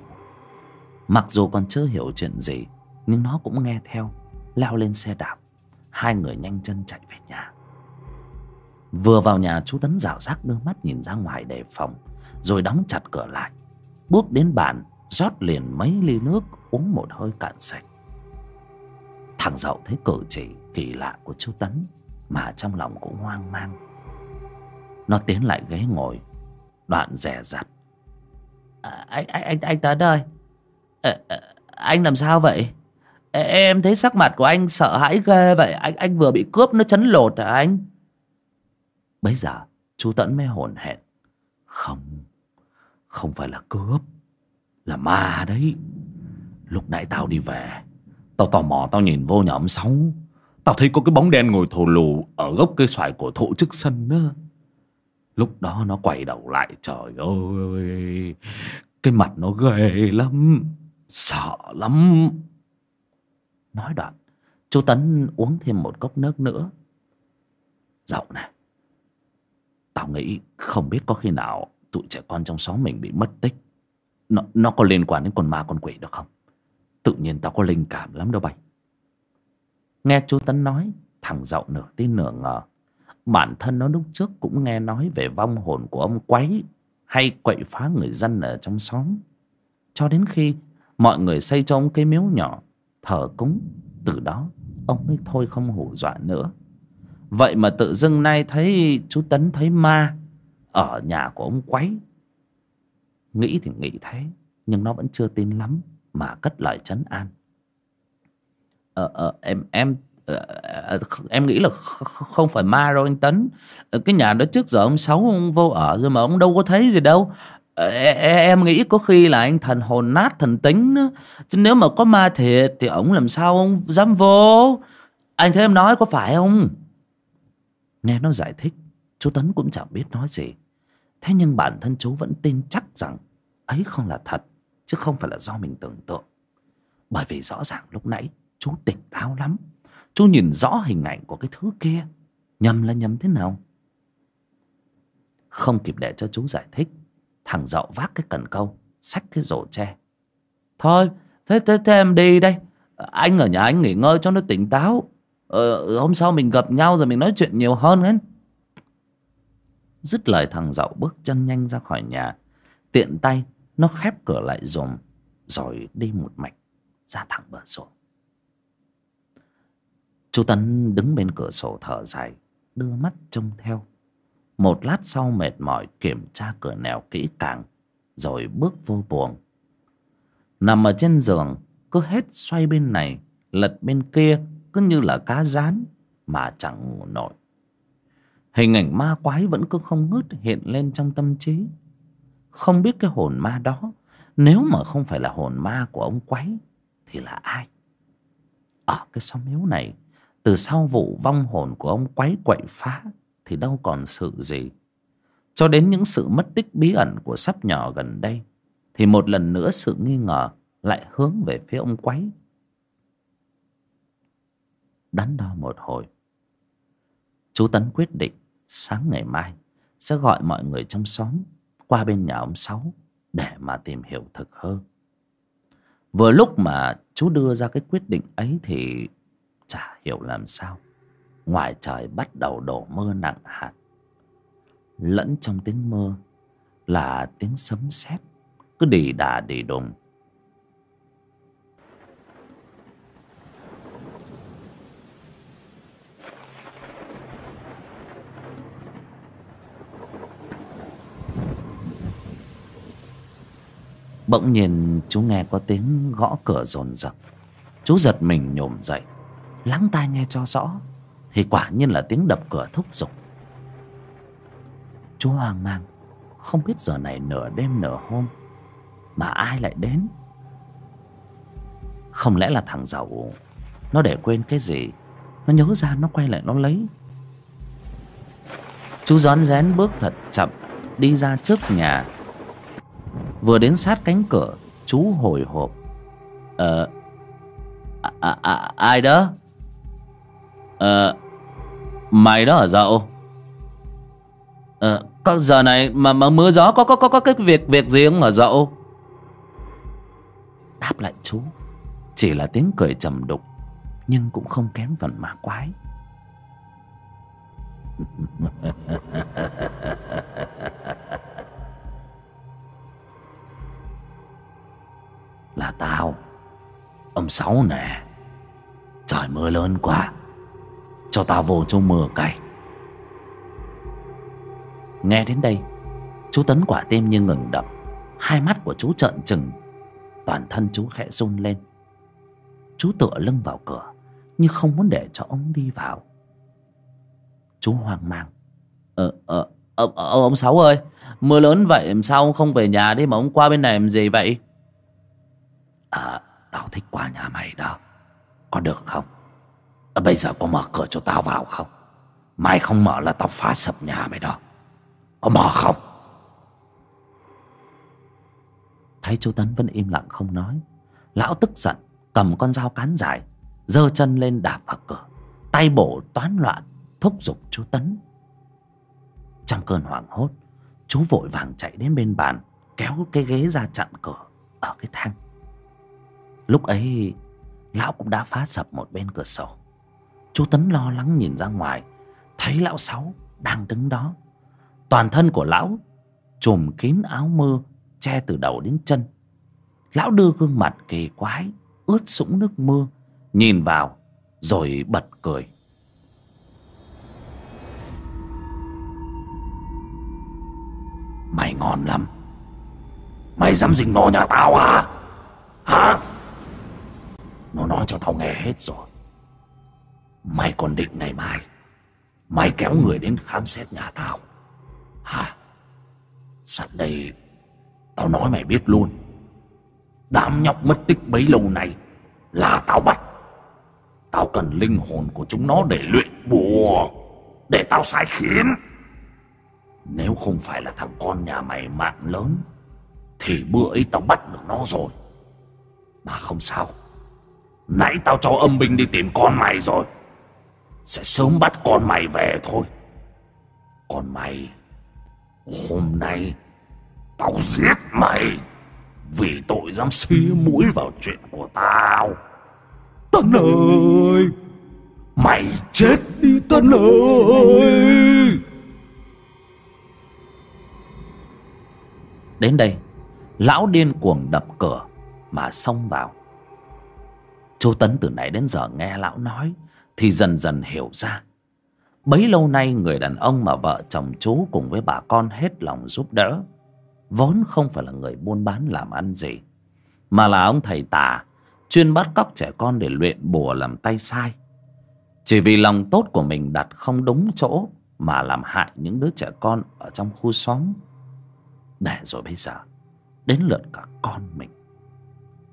Mặc dù còn chưa hiểu chuyện gì, Nhưng nó cũng nghe theo, Leo lên xe đạp. Hai người nhanh chân chạy về nhà. Vừa vào nhà, chú Tấn rảo rác đưa mắt nhìn ra ngoài đề phòng, Rồi đóng chặt cửa lại. Bước đến bàn, rót liền mấy ly nước, Uống một hơi cạn sạch. Thằng dậu thấy cử chỉ kỳ lạ của chú Tấn Mà trong lòng cũng hoang mang. Nó tiến lại ghế ngồi. Đoạn rẻ rặt à, anh, anh, anh, anh Tấn ơi. À, à, Anh làm sao vậy? Em thấy sắc mặt của anh sợ hãi ghê vậy. Anh anh vừa bị cướp nó chấn lột à anh? Bây giờ chú Tấn mới hồn hẹn Không Không phải là cướp Là ma đấy. Lúc nãy tao đi về Tao tò mò tao nhìn vô nhà ông Sáu. Tao thấy có cái bóng đen ngồi thù lù Ở gốc cây xoài của thụ trước sân đó Lúc đó nó quay đầu lại Trời ơi Cái mặt nó ghê lắm Sợ lắm. Nói đoạn Chú Tấn uống thêm một cốc nước nữa. Dậu này Tao nghĩ không biết có khi nào Tụi trẻ con trong xóm mình bị mất tích. Nó, nó có liên quan đến con ma con quỷ được không? Tự nhiên tao có linh cảm lắm đâu bay. Nghe chú Tấn nói Thằng dậu nửa tin nửa ngờ. Bản thân nó lúc trước cũng nghe nói Về vong hồn của ông quái Hay quậy phá người dân ở trong xóm. Cho đến khi Mọi người xây cho ông cái miếu nhỏ Thờ cúng Từ đó ông mới thôi không hù dọa nữa. Vậy mà tự dưng nay thấy chú Tấn thấy ma Ở nhà của ông quái. Nghĩ thì nghĩ thế Nhưng nó vẫn chưa tin lắm Mà cất lời chấn an. Ờ, ờ em em Ờ, ờ, em nghĩ là không phải ma đâu anh Tấn. Ờ, cái nhà đó trước giờ ông Sáu ông vô ở rồi mà ông đâu có thấy gì đâu. E, e, em nghĩ có khi là anh thần hồn nát thần tính đó. Chứ nếu mà có ma thiệt Thì ông làm sao ông dám vô? Anh thấy em nói có phải không? Nghe nó giải thích, Chú Tấn cũng chẳng biết nói gì. Thế nhưng bản thân chú vẫn tin chắc rằng Ấy không là thật, Chứ không phải là do mình tưởng tượng. Bởi vì rõ ràng lúc nãy Chú tỉnh táo lắm. Chú nhìn rõ hình ảnh của cái thứ kia. Nhầm là nhầm thế nào? Không kịp để cho chú giải thích Thằng dậu vác cái cần câu Xách cái rổ tre. Thôi thế, thế, thế em đi đây. Anh ở nhà anh nghỉ ngơi cho nó tỉnh táo. Ờ, Hôm sau mình gặp nhau rồi mình nói chuyện nhiều hơn ấy. Dứt lời thằng dậu bước chân nhanh ra khỏi nhà. Tiện tay Nó khép cửa lại dùm Rồi đi một mạch Ra thẳng bờ sổ. Chú Tấn đứng bên cửa sổ thở dài, Đưa mắt trông theo. Một lát sau mệt mỏi kiểm tra cửa nèo kỹ càng, Rồi bước vô buồng. Nằm ở trên giường, Cứ hết xoay bên này, Lật bên kia, Cứ như là cá rán Mà chẳng ngủ nổi. Hình ảnh ma quái vẫn cứ không ngớt hiện lên trong tâm trí. Không biết cái hồn ma đó, Nếu mà không phải là hồn ma của ông quái, Thì là ai? Ở cái xóm miếu này từ sau vụ vong hồn của ông quái quậy phá Thì đâu còn sự gì Cho đến những sự mất tích bí ẩn của sắp nhỏ gần đây, Thì một lần nữa sự nghi ngờ Lại hướng về phía ông quái Đắn đo một hồi, Chú Tấn quyết định sáng ngày mai sẽ gọi mọi người trong xóm qua bên nhà ông Sáu để mà tìm hiểu thực hơn. Vừa lúc mà chú đưa ra cái quyết định ấy thì chả hiểu làm sao. Ngoài trời bắt đầu đổ mưa nặng hạt. Lẫn trong tiếng mưa là tiếng sấm sét, cứ đì đà đì đùng Bỗng nhiên chú nghe có tiếng gõ cửa rồn rập Chú giật mình nhổm dậy Lắng tai nghe cho rõ. Thì quả nhiên là tiếng đập cửa thúc giục. Chú hoang mang Không biết giờ này nửa đêm nửa hôm Mà ai lại đến. Không lẽ là thằng giàu Nó để quên cái gì? Nó nhớ ra nó quay lại nó lấy. Chú rón rén bước thật chậm Đi ra trước nhà. Vừa đến sát cánh cửa Chú hồi hộp. Ờ à, à, à, ai đó ờ mày đó ở dậu ờ có giờ này mà mà mưa gió, có có có có cái việc việc gì không ở dậu đáp lại chú, chỉ là tiếng cười trầm đục, nhưng cũng không kém phần ma quái. Là tao, ông sáu nè. Trời mưa lớn quá cho tao vô trong mưa cay. Nghe đến đây chú tấn quả tim như ngừng đập. Hai mắt của chú trợn trừng. Toàn thân chú khẽ run lên. Chú tựa lưng vào cửa như không muốn để cho ông đi vào. Chú hoang mang. Ờ ờ ông, ông sáu ơi mưa lớn vậy sao sao không về nhà đi mà ông qua bên này làm gì vậy? À tao thích qua nhà mày đó. Có được không? Bây giờ có mở cửa cho tao vào không? Mai không mở là tao phá sập nhà mày đó. Có mở không? Thấy chú tấn vẫn im lặng không nói, lão tức giận, cầm con dao cán dài, giơ chân lên đạp vào cửa, tay bổ toán loạn, thúc giục chú tấn. Trong cơn hoảng hốt, chú vội vàng chạy đến bên bàn, kéo cái ghế ra chặn cửa ở cái thang. Lúc ấy, lão cũng đã phá sập một bên cửa sổ chú tấn lo lắng nhìn ra ngoài. Thấy lão sáu đang đứng đó. Toàn thân của lão trùm kín áo mưa che từ đầu đến chân. Lão đưa gương mặt kỳ quái, ướt sũng nước mưa, nhìn vào rồi bật cười. Mày ngon lắm. Mày dám dình mò nhà tao à? Hả? Nó nói cho tao nghe hết rồi mày còn định ngày mai mày kéo người đến khám xét nhà tao. Hả? Sẵn đây, tao nói mày biết luôn. Đám nhóc mất tích bấy lâu này là tao bắt. Tao cần linh hồn của chúng nó để luyện bùa, để tao sai khiến. Nếu không phải là thằng con nhà mày mạng lớn, thì bữa ấy tao bắt được nó rồi. Mà không sao. Nãy tao cho âm binh đi tìm con mày rồi sẽ sớm bắt con mày về thôi. Còn mày, hôm nay tao giết mày vì tội dám xí mũi vào chuyện của tao. Tân ơi, Mày chết đi Tân ơi. Đến đây, Lão điên cuồng đập cửa Mà xông vào. Chú Tấn từ nãy đến giờ nghe lão nói thì dần dần hiểu ra. Bấy lâu nay người đàn ông mà vợ chồng chú cùng với bà con hết lòng giúp đỡ, Vốn không phải là người buôn bán làm ăn gì, Mà là ông thầy tà, Chuyên bắt cóc trẻ con để luyện bùa làm tay sai. Chỉ vì lòng tốt của mình đặt không đúng chỗ Mà làm hại những đứa trẻ con ở trong khu xóm. Để rồi bây giờ, Đến lượt cả con mình.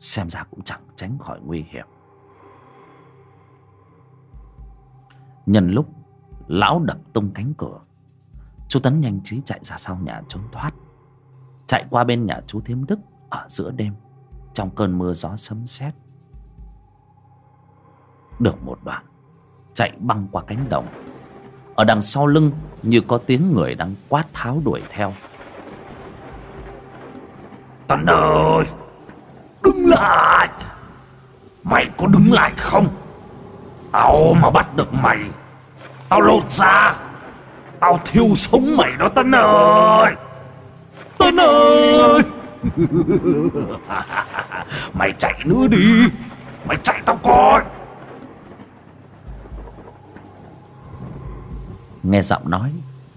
Xem ra cũng chẳng tránh khỏi nguy hiểm. Nhân lúc, Lão đập tung cánh cửa. Chú Tấn nhanh trí chạy ra sau nhà trốn thoát. Chạy qua bên nhà chú Thiếm Đức Ở giữa đêm, Trong cơn mưa gió sấm sét. Được một đoạn, Chạy băng qua cánh đồng. Ở đằng sau lưng, Như có tiếng người đang quát tháo đuổi theo. Tấn ơi, Đứng lại! Mày có đứng lại không? Tao mà bắt được mày, Tao lột ra Tao thiêu sống mày đó Tân ơi. Tân ơi. Mày chạy nữa đi, Mày chạy tao coi. Nghe giọng nói,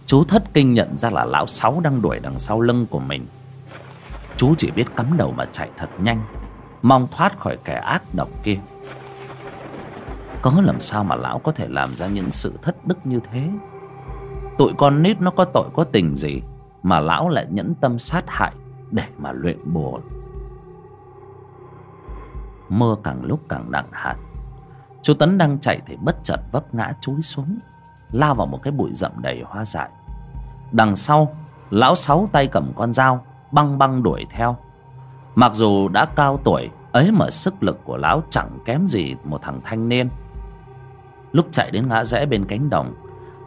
Chú thất kinh nhận ra là lão sáu đang đuổi đằng sau lưng của mình. Chú chỉ biết cắm đầu mà chạy thật nhanh, Mong thoát khỏi kẻ ác độc kia. Có làm sao mà lão có thể làm ra những sự thất đức như thế? Tụi con nít nó có tội có tình gì Mà lão lại nhẫn tâm sát hại Để mà luyện bùa? Mưa càng lúc càng nặng hạt. Chú Tấn đang chạy thì bất chợt vấp ngã chúi xuống Lao vào một cái bụi rậm đầy hoa dại. Đằng sau, Lão sáu tay cầm con dao, Băng băng đuổi theo. Mặc dù đã cao tuổi, ấy mà sức lực của lão chẳng kém gì một thằng thanh niên lúc chạy đến ngã rẽ bên cánh đồng,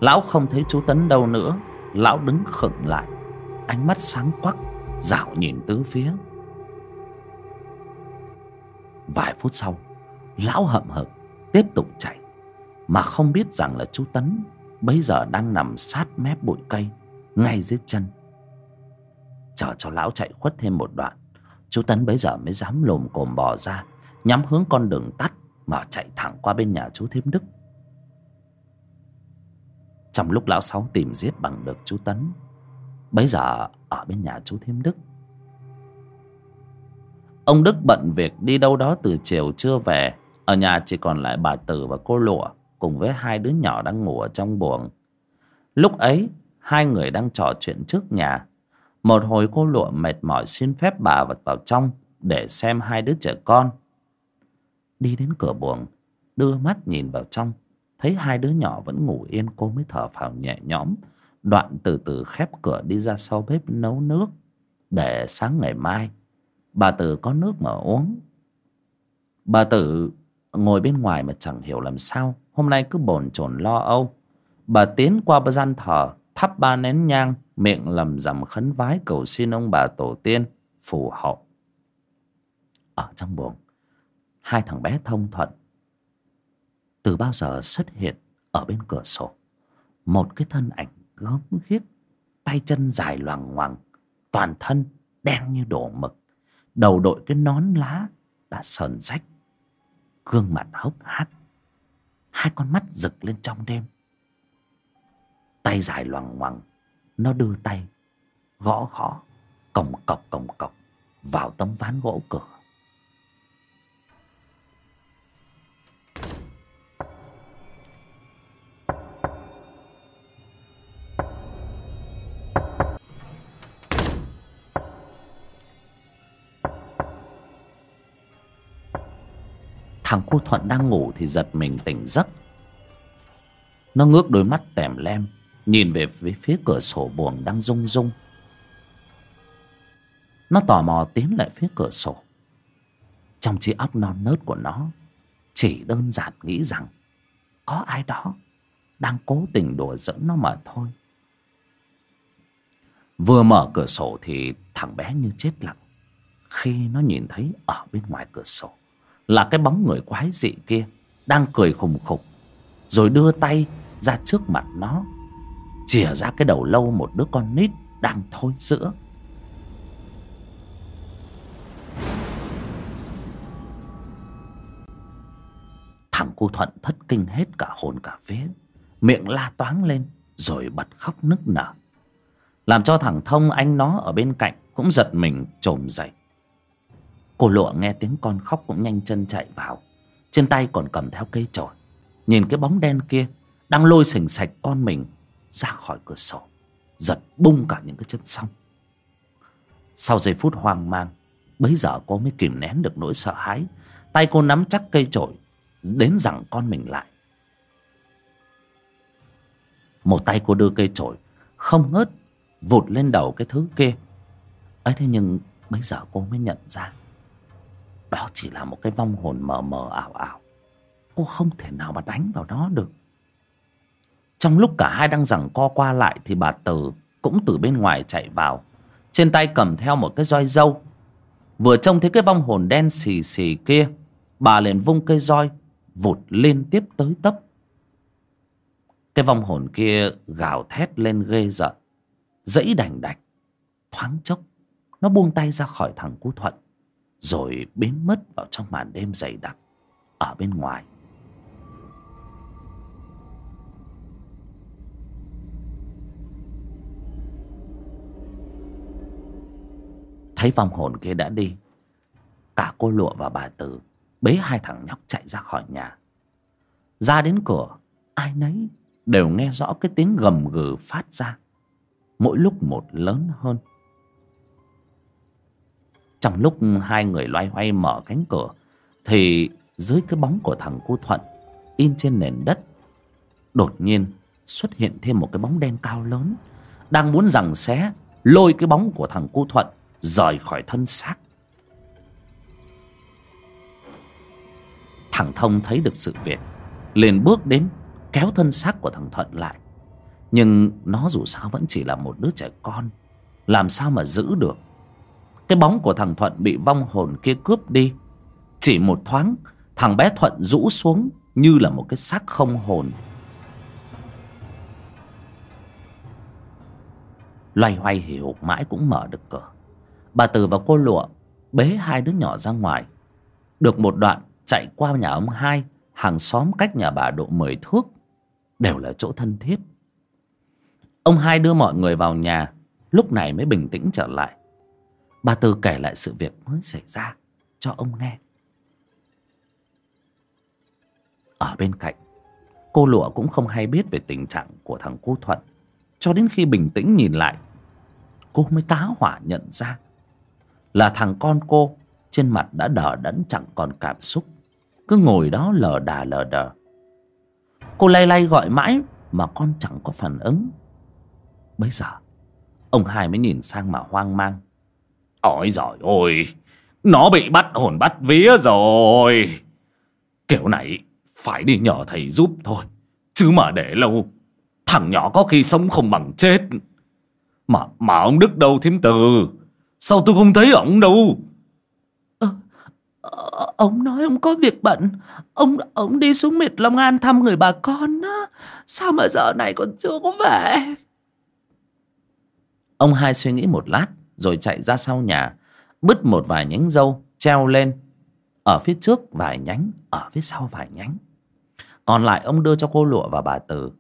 lão không thấy chú tấn đâu nữa. Lão đứng khựng lại, ánh mắt sáng quắc, dạo nhìn tứ phía. Vài phút sau, lão hậm hực, tiếp tục chạy, mà không biết rằng là chú tấn bây giờ đang nằm sát mép bụi cây, ngay dưới chân. Chờ cho lão chạy khuất thêm một đoạn, chú tấn bấy giờ mới dám lồm cồm bò ra, nhắm hướng con đường tắt mà chạy thẳng qua bên nhà chú Thêm đức trong lúc lão sáu tìm giết bằng được chú tấn, bấy giờ ở bên nhà chú thêm đức. Ông đức bận việc đi đâu đó từ chiều chưa về. Ở nhà chỉ còn lại bà tử và cô lụa cùng với hai đứa nhỏ đang ngủ ở trong buồng. Lúc ấy, hai người đang trò chuyện trước nhà. Một hồi cô lụa mệt mỏi xin phép bà vật vào trong để xem hai đứa trẻ con. Đi đến cửa buồng, đưa mắt nhìn vào trong thấy hai đứa nhỏ vẫn ngủ yên, cô mới thở phào nhẹ nhõm. Đoạn từ từ khép cửa đi ra sau bếp nấu nước để sáng ngày mai. Bà tử có nước mà uống. Bà tử ngồi bên ngoài mà chẳng hiểu làm sao. Hôm nay cứ bồn chồn lo âu. Bà tiến qua gian thờ, thắp ba nén nhang, miệng lầm rầm khấn vái cầu xin ông bà tổ tiên phù hộ. Ở trong buồng, hai thằng bé thông thuận từ bao giờ xuất hiện ở bên cửa sổ. Một cái thân ảnh gớm ghiếc, tay chân dài loằng ngoằng, toàn thân đen như đổ mực. Đầu đội cái nón lá đã sờn rách, gương mặt hốc hác. Hai con mắt rực lên trong đêm. Tay dài loằng ngoằng, nó đưa tay gõ gõ cổng cọc cổng cọc vào tấm ván gỗ cửa. Thằng cô Thuận đang ngủ thì giật mình tỉnh giấc. Nó ngước đôi mắt tèm lem Nhìn về phía, phía cửa sổ buồng đang rung rung. Nó tò mò tiến lại phía cửa sổ. Trong trí óc non nớt của nó Chỉ đơn giản nghĩ rằng Có ai đó Đang cố tình đùa giỡn nó mà thôi. Vừa mở cửa sổ thì thằng bé như chết lặng. Khi nó nhìn thấy ở bên ngoài cửa sổ là cái bóng người quái dị kia đang cười khùng khục, rồi đưa tay ra trước mặt nó, chìa ra cái đầu lâu một đứa con nít đang thôi sữa thằng cu thuận thất kinh hết cả hồn cả vía, miệng la toáng lên rồi bật khóc nức nở. Làm cho thằng thông, anh nó ở bên cạnh cũng giật mình trồm dậy. Cô lụa nghe tiếng con khóc cũng nhanh chân chạy vào. Trên tay còn cầm theo cây chổi. Nhìn cái bóng đen kia Đang lôi sình sạch con mình Ra khỏi cửa sổ. Giật bung cả những cái chân xong Sau giây phút hoang mang, Bấy giờ cô mới kìm nén được nỗi sợ hãi. Tay cô nắm chắc cây chổi, Đến rằng con mình lại. Một tay cô đưa cây chổi, Không ngớt Vụt lên đầu cái thứ kia. Ấy thế nhưng bây giờ cô mới nhận ra đó chỉ là một cái vong hồn mờ mờ ảo ảo. Cô không thể nào mà đánh vào nó được. Trong lúc cả hai đang giằng co qua lại thì bà từ cũng từ bên ngoài chạy vào. Trên tay cầm theo một cái roi dâu. Vừa trông thấy cái vong hồn đen xì xì kia, bà liền vung cây roi, vụt liên tiếp tới tấp. Cái vong hồn kia gào thét lên ghê rợn dẫy đành đạch, thoáng chốc, nó buông tay ra khỏi thằng cú thuận rồi biến mất vào trong màn đêm dày đặc ở bên ngoài. Thấy vong hồn kia đã đi, cả cô lụa và bà tử bế hai thằng nhóc chạy ra khỏi nhà. Ra đến cửa, ai nấy đều nghe rõ cái tiếng gầm gừ phát ra, mỗi lúc một lớn hơn trong lúc hai người loay hoay mở cánh cửa Thì dưới cái bóng của thằng cu Thuận In trên nền đất Đột nhiên xuất hiện thêm một cái bóng đen cao lớn Đang muốn rằng xé Lôi cái bóng của thằng cu Thuận Rời khỏi thân xác. Thằng thông thấy được sự việc liền bước đến kéo thân xác của thằng thuận lại. Nhưng nó dù sao vẫn chỉ là một đứa trẻ con làm sao mà giữ được cái bóng của thằng thuận bị vong hồn kia cướp đi. Chỉ một thoáng, thằng bé thuận rũ xuống như là một cái xác không hồn. Loay hoay hiểu mãi cũng mở được cửa. Bà từ và cô lụa bế hai đứa nhỏ ra ngoài. Được một đoạn chạy qua nhà ông hai, hàng xóm cách nhà bà độ mười thước. Đều là chỗ thân thiết. Ông hai đưa mọi người vào nhà, lúc này mới bình tĩnh trở lại. Ba Tư kể lại sự việc mới xảy ra cho ông nghe. Ở bên cạnh, cô lụa cũng không hay biết về tình trạng của thằng cô thuận. Cho đến khi bình tĩnh nhìn lại, cô mới tá hỏa nhận ra là thằng con cô trên mặt đã đờ đẫn chẳng còn cảm xúc, cứ ngồi đó lờ đà lờ đờ. Cô lay lay gọi mãi mà con chẳng có phản ứng. Bây giờ, ông hai mới nhìn sang mà hoang mang ôi giời ôi nó bị bắt hồn bắt vía rồi. Kiểu này phải đi nhờ thầy giúp thôi chứ mà để lâu. Thằng nhỏ có khi sống không bằng chết. Mà mà ông đức đâu thím từ? Sao tôi không thấy ổng đâu? Ờ, ông nói ông có việc bận. Ông ông đi xuống miệt long an thăm người bà con á. Sao mà giờ này còn chưa có về? Ông hai suy nghĩ một lát rồi chạy ra sau nhà bứt một vài nhánh dâu treo lên. Ở phía trước vài nhánh ở phía sau vài nhánh. Còn lại ông đưa cho cô lụa và bà từ.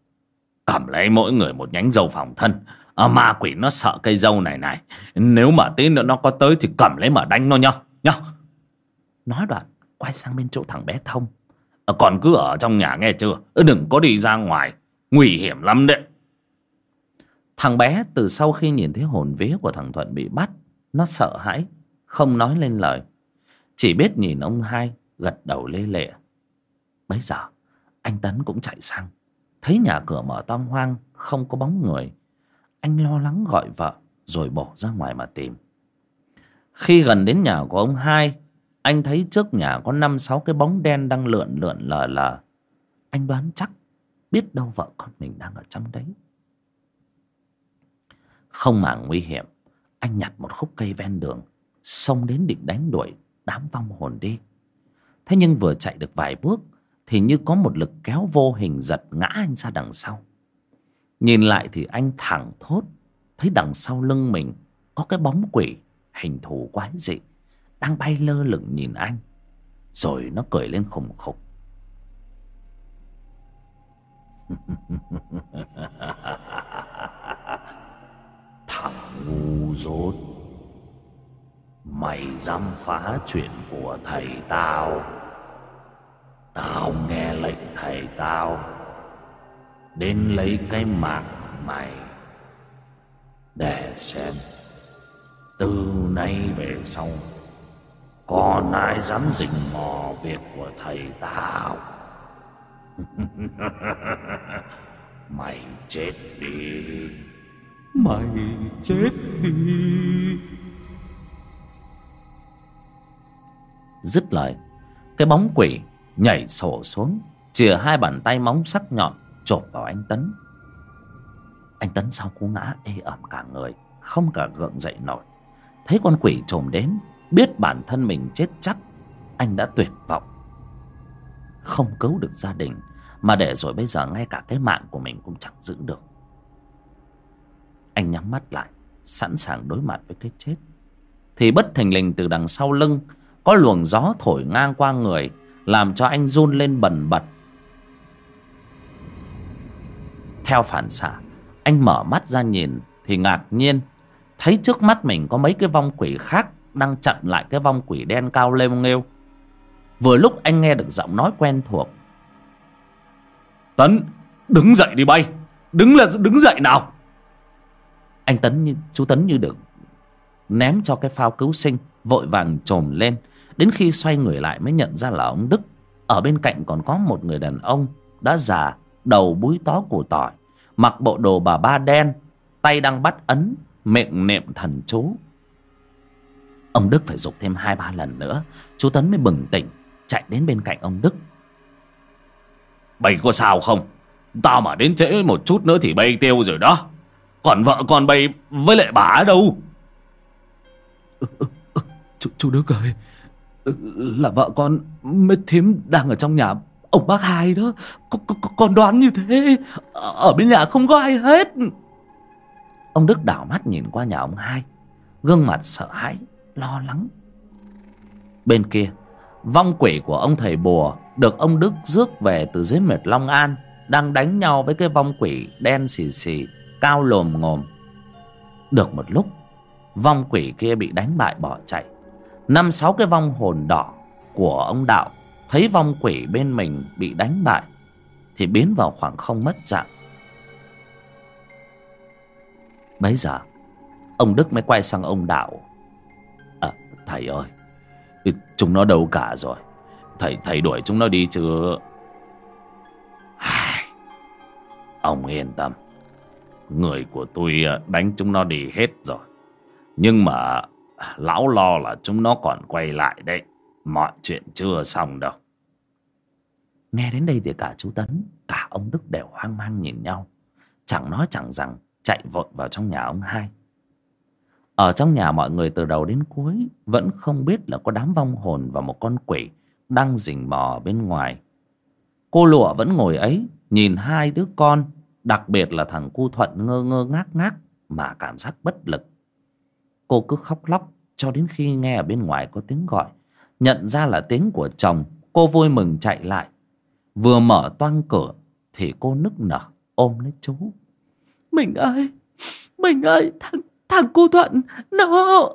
Cầm lấy mỗi người một nhánh dâu phòng thân. À, ma quỷ nó sợ cây dâu này này. Nếu mà tí nữa nó có tới thì cầm lấy mà đánh nó nhá nhá. Nói đoạn quay sang bên chỗ thằng bé thông. À, còn cứ ở trong nhà nghe chưa? Đừng có đi ra ngoài. Nguy hiểm lắm đấy thằng bé từ sau khi nhìn thấy hồn vía của thằng thuận bị bắt, nó sợ hãi, không nói lên lời. Chỉ biết nhìn ông hai gật đầu lê lệ. Bấy giờ, anh tấn cũng chạy sang. Thấy nhà cửa mở toang hoang, không có bóng người. Anh lo lắng gọi vợ, rồi bỏ ra ngoài mà tìm. Khi gần đến nhà của ông hai, anh thấy trước nhà có năm, sáu cái bóng đen đang lượn lượn lờ lờ. Anh đoán chắc biết đâu vợ con mình đang ở trong đấy không màng nguy hiểm, anh nhặt một khúc cây ven đường, xông đến định đánh đuổi đám vong hồn đi. Thế nhưng vừa chạy được vài bước thì như có một lực kéo vô hình giật ngã anh ra đằng sau. Nhìn lại thì anh thẳng thốt, thấy đằng sau lưng mình có cái bóng quỷ, hình thù quái dị, đang bay lơ lửng nhìn anh. Rồi nó cười lên khùng khục. thằng ngu dốt. Mày dám phá chuyện của thầy tao. Tao nghe lệnh thầy tao. Đến lấy cái mạng mày. Để xem. Từ nay về sau còn ai dám rình mò việc của thầy tao? Mày chết đi mày chết đi. Dứt lời, cái bóng quỷ nhảy sổ xuống, chìa hai bàn tay móng sắc nhọn chộp vào anh tấn. Anh tấn sau cú ngã ê ẩm cả người, không cả gượng dậy nổi. Thấy con quỷ trồm đến, biết bản thân mình chết chắc, anh đã tuyệt vọng. Không cứu được gia đình, mà để rồi bây giờ ngay cả cái mạng của mình cũng chẳng giữ được anh nhắm mắt lại, sẵn sàng đối mặt với cái chết. Thì bất thình lình từ đằng sau lưng, có luồng gió thổi ngang qua người, làm cho anh run lên bần bật. Theo phản xạ, anh mở mắt ra nhìn, thì ngạc nhiên, thấy trước mắt mình có mấy cái vong quỷ khác đang chặn lại cái vong quỷ đen cao lêu nghêu. Vừa lúc anh nghe được giọng nói quen thuộc. Tấn, đứng dậy đi bay, đứng là, đứng dậy nào anh tấn như, chú tấn như được ném cho cái phao cứu sinh, vội vàng trồm lên. Đến khi xoay người lại mới nhận ra là ông đức. Ở bên cạnh còn có một người đàn ông đã già, đầu búi tó củ tỏi, mặc bộ đồ bà ba đen, tay đang bắt ấn, miệng niệm thần chú. Ông đức phải dục thêm hai ba lần nữa, chú tấn mới bừng tỉnh, chạy đến bên cạnh ông đức. Bay có sao không? Tao mà đến trễ một chút nữa thì bay tiêu rồi đó. Còn vợ con bay với lại bà ở đâu chú, chú Đức ơi. Là vợ con Mết thím đang ở trong nhà Ông bác hai đó. Con, con, con đoán như thế Ở bên nhà không có ai hết. Ông Đức đảo mắt nhìn qua nhà ông hai Gương mặt sợ hãi Lo lắng. Bên kia Vong quỷ của ông thầy bùa Được ông Đức rước về từ dưới mệt Long An Đang đánh nhau với cái vong quỷ đen xì xì Cao lồm ngồm. Được một lúc, Vong quỷ kia bị đánh bại bỏ chạy. Năm sáu cái vong hồn đỏ Của ông Đạo Thấy vong quỷ bên mình bị đánh bại, Thì biến vào khoảng không mất dạng. Bấy giờ, Ông Đức mới quay sang ông Đạo. À thầy ơi, Chúng nó đâu cả rồi? Thầy thầy đuổi chúng nó đi chứ? Ông yên tâm. Người của tôi à, đánh chúng nó đi hết rồi. Nhưng mà à, Lão lo là chúng nó còn quay lại đấy. Mọi chuyện chưa xong đâu. Nghe đến đây thì cả chú Tấn, Cả ông Đức đều hoang mang nhìn nhau. Chẳng nói chẳng rằng, Chạy vội vào trong nhà ông hai. Ở trong nhà mọi người từ đầu đến cuối Vẫn không biết là có đám vong hồn Và một con quỷ Đang rình mò bên ngoài. Cô lụa vẫn ngồi ấy, Nhìn hai đứa con Đặc biệt là thằng cu Thuận ngơ ngơ ngác ngác Mà cảm giác bất lực. Cô cứ khóc lóc Cho đến khi nghe ở bên ngoài có tiếng gọi. Nhận ra là tiếng của chồng Cô vui mừng chạy lại. Vừa mở toang cửa Thì cô nức nở ôm lấy chú. Mình ơi Mình ơi thằng, thằng cô Thuận Nó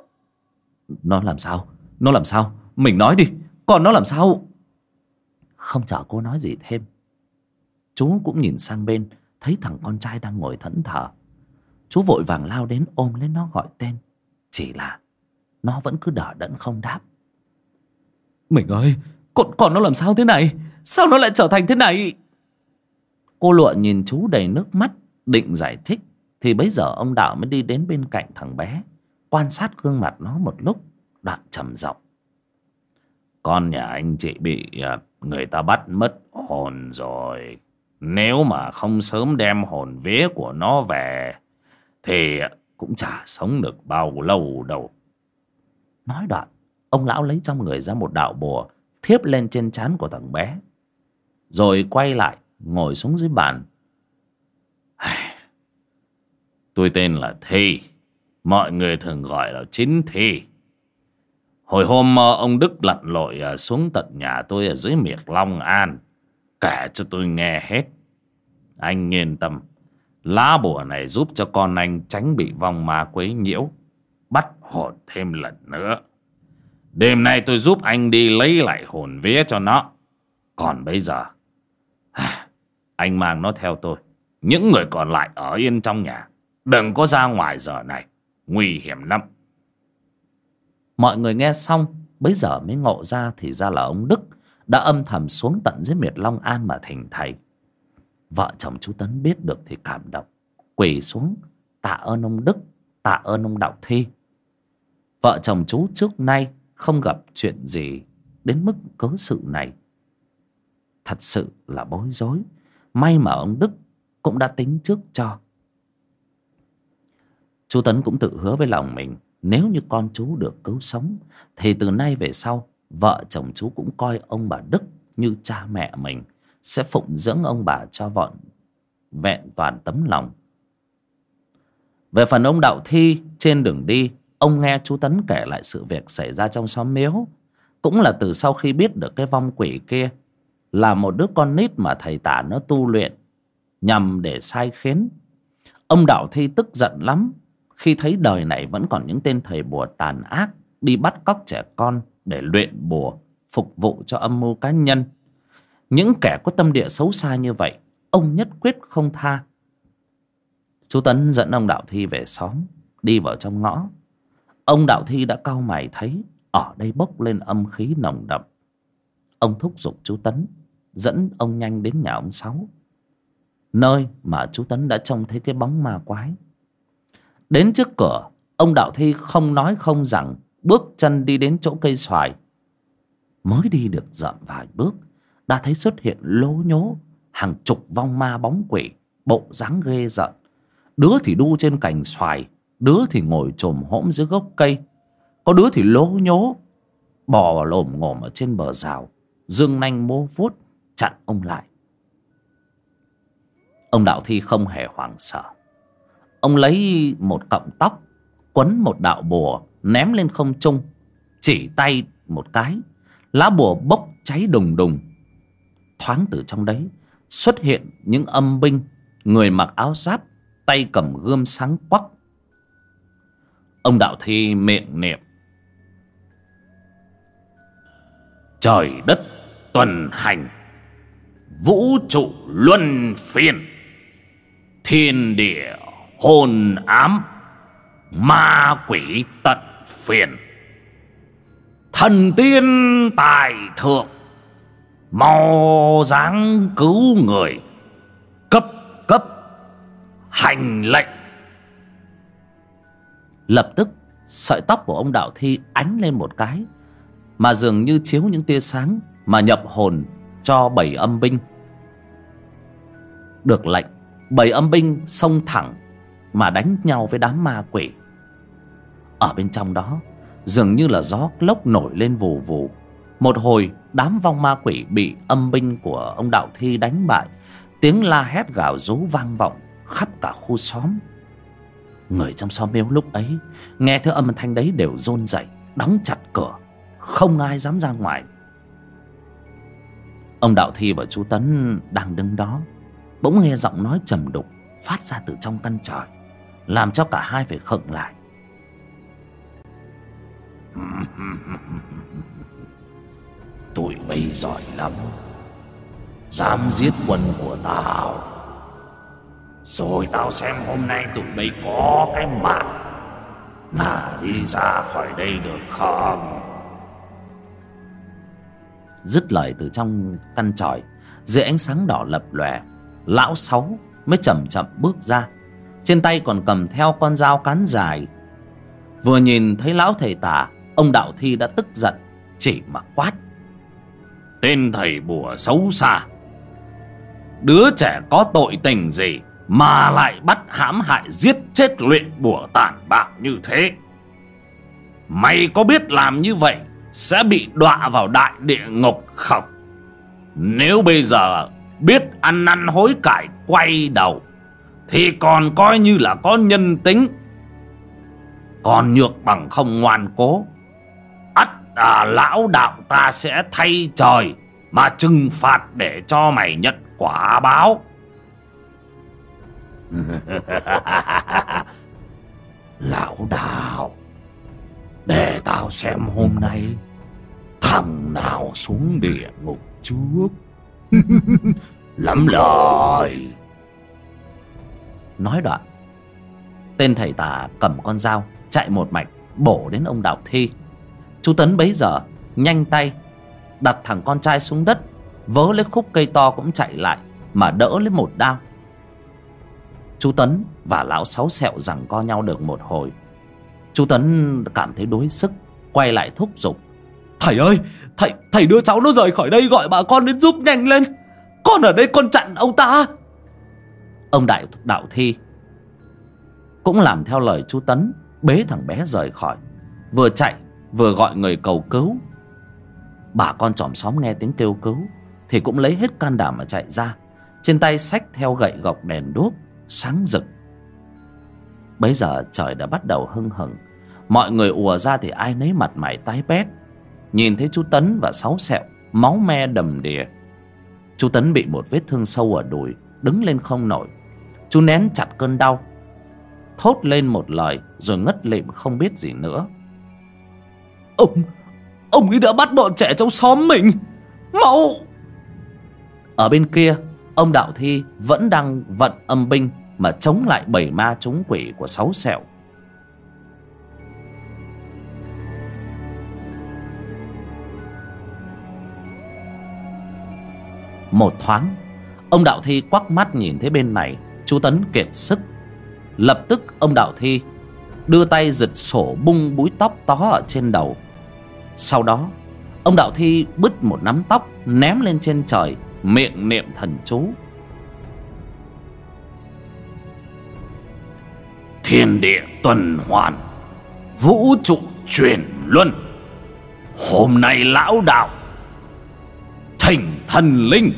Nó làm sao? Nó làm sao? Mình nói đi Còn nó làm sao? Không chờ cô nói gì thêm Chú cũng nhìn sang bên Thấy thằng con trai đang ngồi thẫn thờ. Chú vội vàng lao đến ôm lấy nó gọi tên. Chỉ là Nó vẫn cứ đỡ đẫn không đáp. Mình ơi Còn, còn nó làm sao thế này? Sao nó lại trở thành thế này? Cô lụa nhìn chú đầy nước mắt Định giải thích Thì bấy giờ ông Đạo mới đi đến bên cạnh thằng bé Quan sát gương mặt nó một lúc Đoạn trầm giọng. Con nhà anh chị bị à, người ta bắt mất hồn rồi nếu mà không sớm đem hồn vía của nó về, Thì cũng chả sống được bao lâu đâu. Nói đoạn, Ông lão lấy trong người ra một đạo bùa, Thiếp lên trên trán của thằng bé, rồi quay lại, Ngồi xuống dưới bàn. Tôi tên là Thi, Mọi người thường gọi là Chính Thi. Hồi hôm ờ, ông Đức lặn lội ờ, xuống tận nhà tôi ở dưới miệt Long An. Kể cho tôi nghe hết. Anh yên tâm, Lá bùa này giúp cho con anh tránh bị vong ma quấy nhiễu, Bắt hồn thêm lần nữa. Đêm nay tôi giúp anh đi lấy lại hồn vía cho nó. Còn bây giờ à, anh mang nó theo tôi. Những người còn lại ở yên trong nhà, Đừng có ra ngoài giờ này, Nguy hiểm lắm. Mọi người nghe xong, Bấy giờ mới ngộ ra Thì ra là ông Đức. Đã âm thầm xuống tận dưới miệt Long An mà thỉnh thầy. Vợ chồng chú Tấn biết được thì cảm động. Quỳ xuống, Tạ ơn ông Đức, Tạ ơn ông Đạo Thi. Vợ chồng chú trước nay Không gặp chuyện gì Đến mức cớ sự này. Thật sự là bối rối. May mà ông Đức cũng đã tính trước cho. Chú Tấn cũng tự hứa với lòng mình, Nếu như con chú được cứu sống, Thì từ nay về sau Vợ chồng chú cũng coi ông bà Đức Như cha mẹ mình, Sẽ phụng dưỡng ông bà cho vọn Vẹn toàn tấm lòng. Về phần ông Đạo Thi, Trên đường đi, Ông nghe chú Tấn kể lại sự việc xảy ra trong xóm miếu. Cũng là từ sau khi biết được cái vong quỷ kia, là một đứa con nít mà thầy tả nó tu luyện, nhằm để sai khiến. Ông đạo thi tức giận lắm, khi thấy đời này vẫn còn những tên thầy bùa tàn ác, đi bắt cóc trẻ con để luyện bùa, phục vụ cho âm mưu cá nhân. Những kẻ có tâm địa xấu xa như vậy, ông nhất quyết không tha. Chú tấn dẫn ông đạo thi về xóm, đi vào trong ngõ. Ông đạo thi đã cau mày thấy, ở đây bốc lên âm khí nồng đậm. Ông thúc giục chú tấn, dẫn ông nhanh đến nhà ông sáu, nơi mà chú tấn đã trông thấy cái bóng ma quái. Đến trước cửa, ông đạo thi không nói không rằng bước chân đi đến chỗ cây xoài. Mới đi được dậm vài bước, đã thấy xuất hiện lố nhố, hàng chục vong ma bóng quỷ, bộ dáng ghê rợn. Đứa thì đu trên cành xoài, đứa thì ngồi chồm hõm dưới gốc cây. Có đứa thì lố nhố, bò lồm ngồm ở trên bờ rào, dương nanh mô vuốt, chặn ông lại. Ông đạo thi không hề hoảng sợ. Ông lấy một cọng tóc, quấn một đạo bùa ném lên không trung, chỉ tay một cái, lá bùa bốc cháy đùng đùng. Thoáng từ trong đấy xuất hiện những âm binh, người mặc áo giáp, tay cầm gươm sáng quắc. Ông đạo thi miệng niệm, trời đất tuần hành, vũ trụ luân phiên, thiên địa hồn ám, ma quỷ tận phiền. Thần tiên tài thượng mau dáng cứu người, cấp cấp hành lệnh. Lập tức, sợi tóc của ông đạo thi ánh lên một cái, mà dường như chiếu những tia sáng mà nhập hồn cho bảy âm binh. Được lệnh, bảy âm binh xông thẳng mà đánh nhau với đám ma quỷ ở bên trong đó. Dường như là gió lốc nổi lên vù vù. Một hồi, đám vong ma quỷ bị âm binh của ông đạo thi đánh bại. Tiếng la hét gào rú vang vọng khắp cả khu xóm. Người trong xóm miếu lúc ấy, nghe thấy âm thanh đấy đều rôn rẩy, đóng chặt cửa. Không ai dám ra ngoài. Ông đạo thi và chú tấn đang đứng đó, bỗng nghe giọng nói trầm đục phát ra từ trong căn tròi, làm cho cả hai phải khựng lại. tụi bay giỏi lắm. Dám giết quân của tao. Rồi tao xem hôm nay tụi bay có cái mặt mà đi ra khỏi đây được không? Dứt lời từ trong căn tròi, dưới ánh sáng đỏ lập lòe, lão sáu mới chậm chậm bước ra. Trên tay còn cầm theo con dao cán dài. Vừa nhìn thấy lão thầy tả ông đạo thi đã tức giận, chỉ mà quát. Tên thầy bùa xấu xa. Đứa trẻ có tội tình gì mà lại bắt hãm hại giết chết luyện bùa tàn bạo như thế? Mày có biết làm như vậy sẽ bị đọa vào đại địa ngục không? Nếu bây giờ biết ăn năn hối cải quay đầu, thì còn coi như là có nhân tính. Còn nhược bằng không ngoan cố à, lão đạo ta sẽ thay trời mà trừng phạt để cho mày nhận quả báo. Lão đạo để tao xem hôm nay thằng nào xuống địa ngục trước. Lắm lời. Nói đoạn tên thầy tà cầm con dao chạy một mạch bổ đến ông đạo thi chú tấn bấy giờ nhanh tay đặt thằng con trai xuống đất vớ lấy khúc cây to cũng chạy lại mà đỡ lấy một đao. Chú tấn và lão sáu sẹo rằng co nhau được một hồi. Chú tấn cảm thấy đuối sức quay lại thúc giục. Thầy ơi Thầy thầy đưa cháu nó rời khỏi đây gọi bà con đến giúp nhanh lên. Con ở đây con chặn ông ta. Ông đại đạo thi cũng làm theo lời chú tấn bế thằng bé rời khỏi vừa chạy vừa gọi người cầu cứu. Bà con chòm xóm nghe tiếng kêu cứu thì cũng lấy hết can đảm mà chạy ra. Trên tay xách theo gậy gọc đèn đuốc, sáng rực. Bấy giờ trời đã bắt đầu hưng hừng mọi người ùa ra thì ai nấy mặt mày tái bét nhìn thấy chú tấn và sáu sẹo, máu me đầm đìa. Chú tấn bị một vết thương sâu ở đùi, đứng lên không nổi. Chú nén chặt cơn đau, thốt lên một lời rồi ngất lịm không biết gì nữa. Ông Ông ấy đã bắt bọn trẻ trong xóm mình. Mau! Ở bên kia, ông đạo thi vẫn đang vận âm binh mà chống lại bảy ma chúng quỷ của sáu sẹo. Một thoáng, ông đạo thi quắc mắt nhìn thấy bên này, chú tấn kiệt sức. Lập tức ông đạo thi đưa tay giật sổ bung búi tóc tó ở trên đầu sau đó, ông đạo thi bứt một nắm tóc ném lên trên trời, miệng niệm thần chú. Thiên địa tuần hoàn, vũ trụ chuyển luân, hôm nay lão đạo, thỉnh thần linh,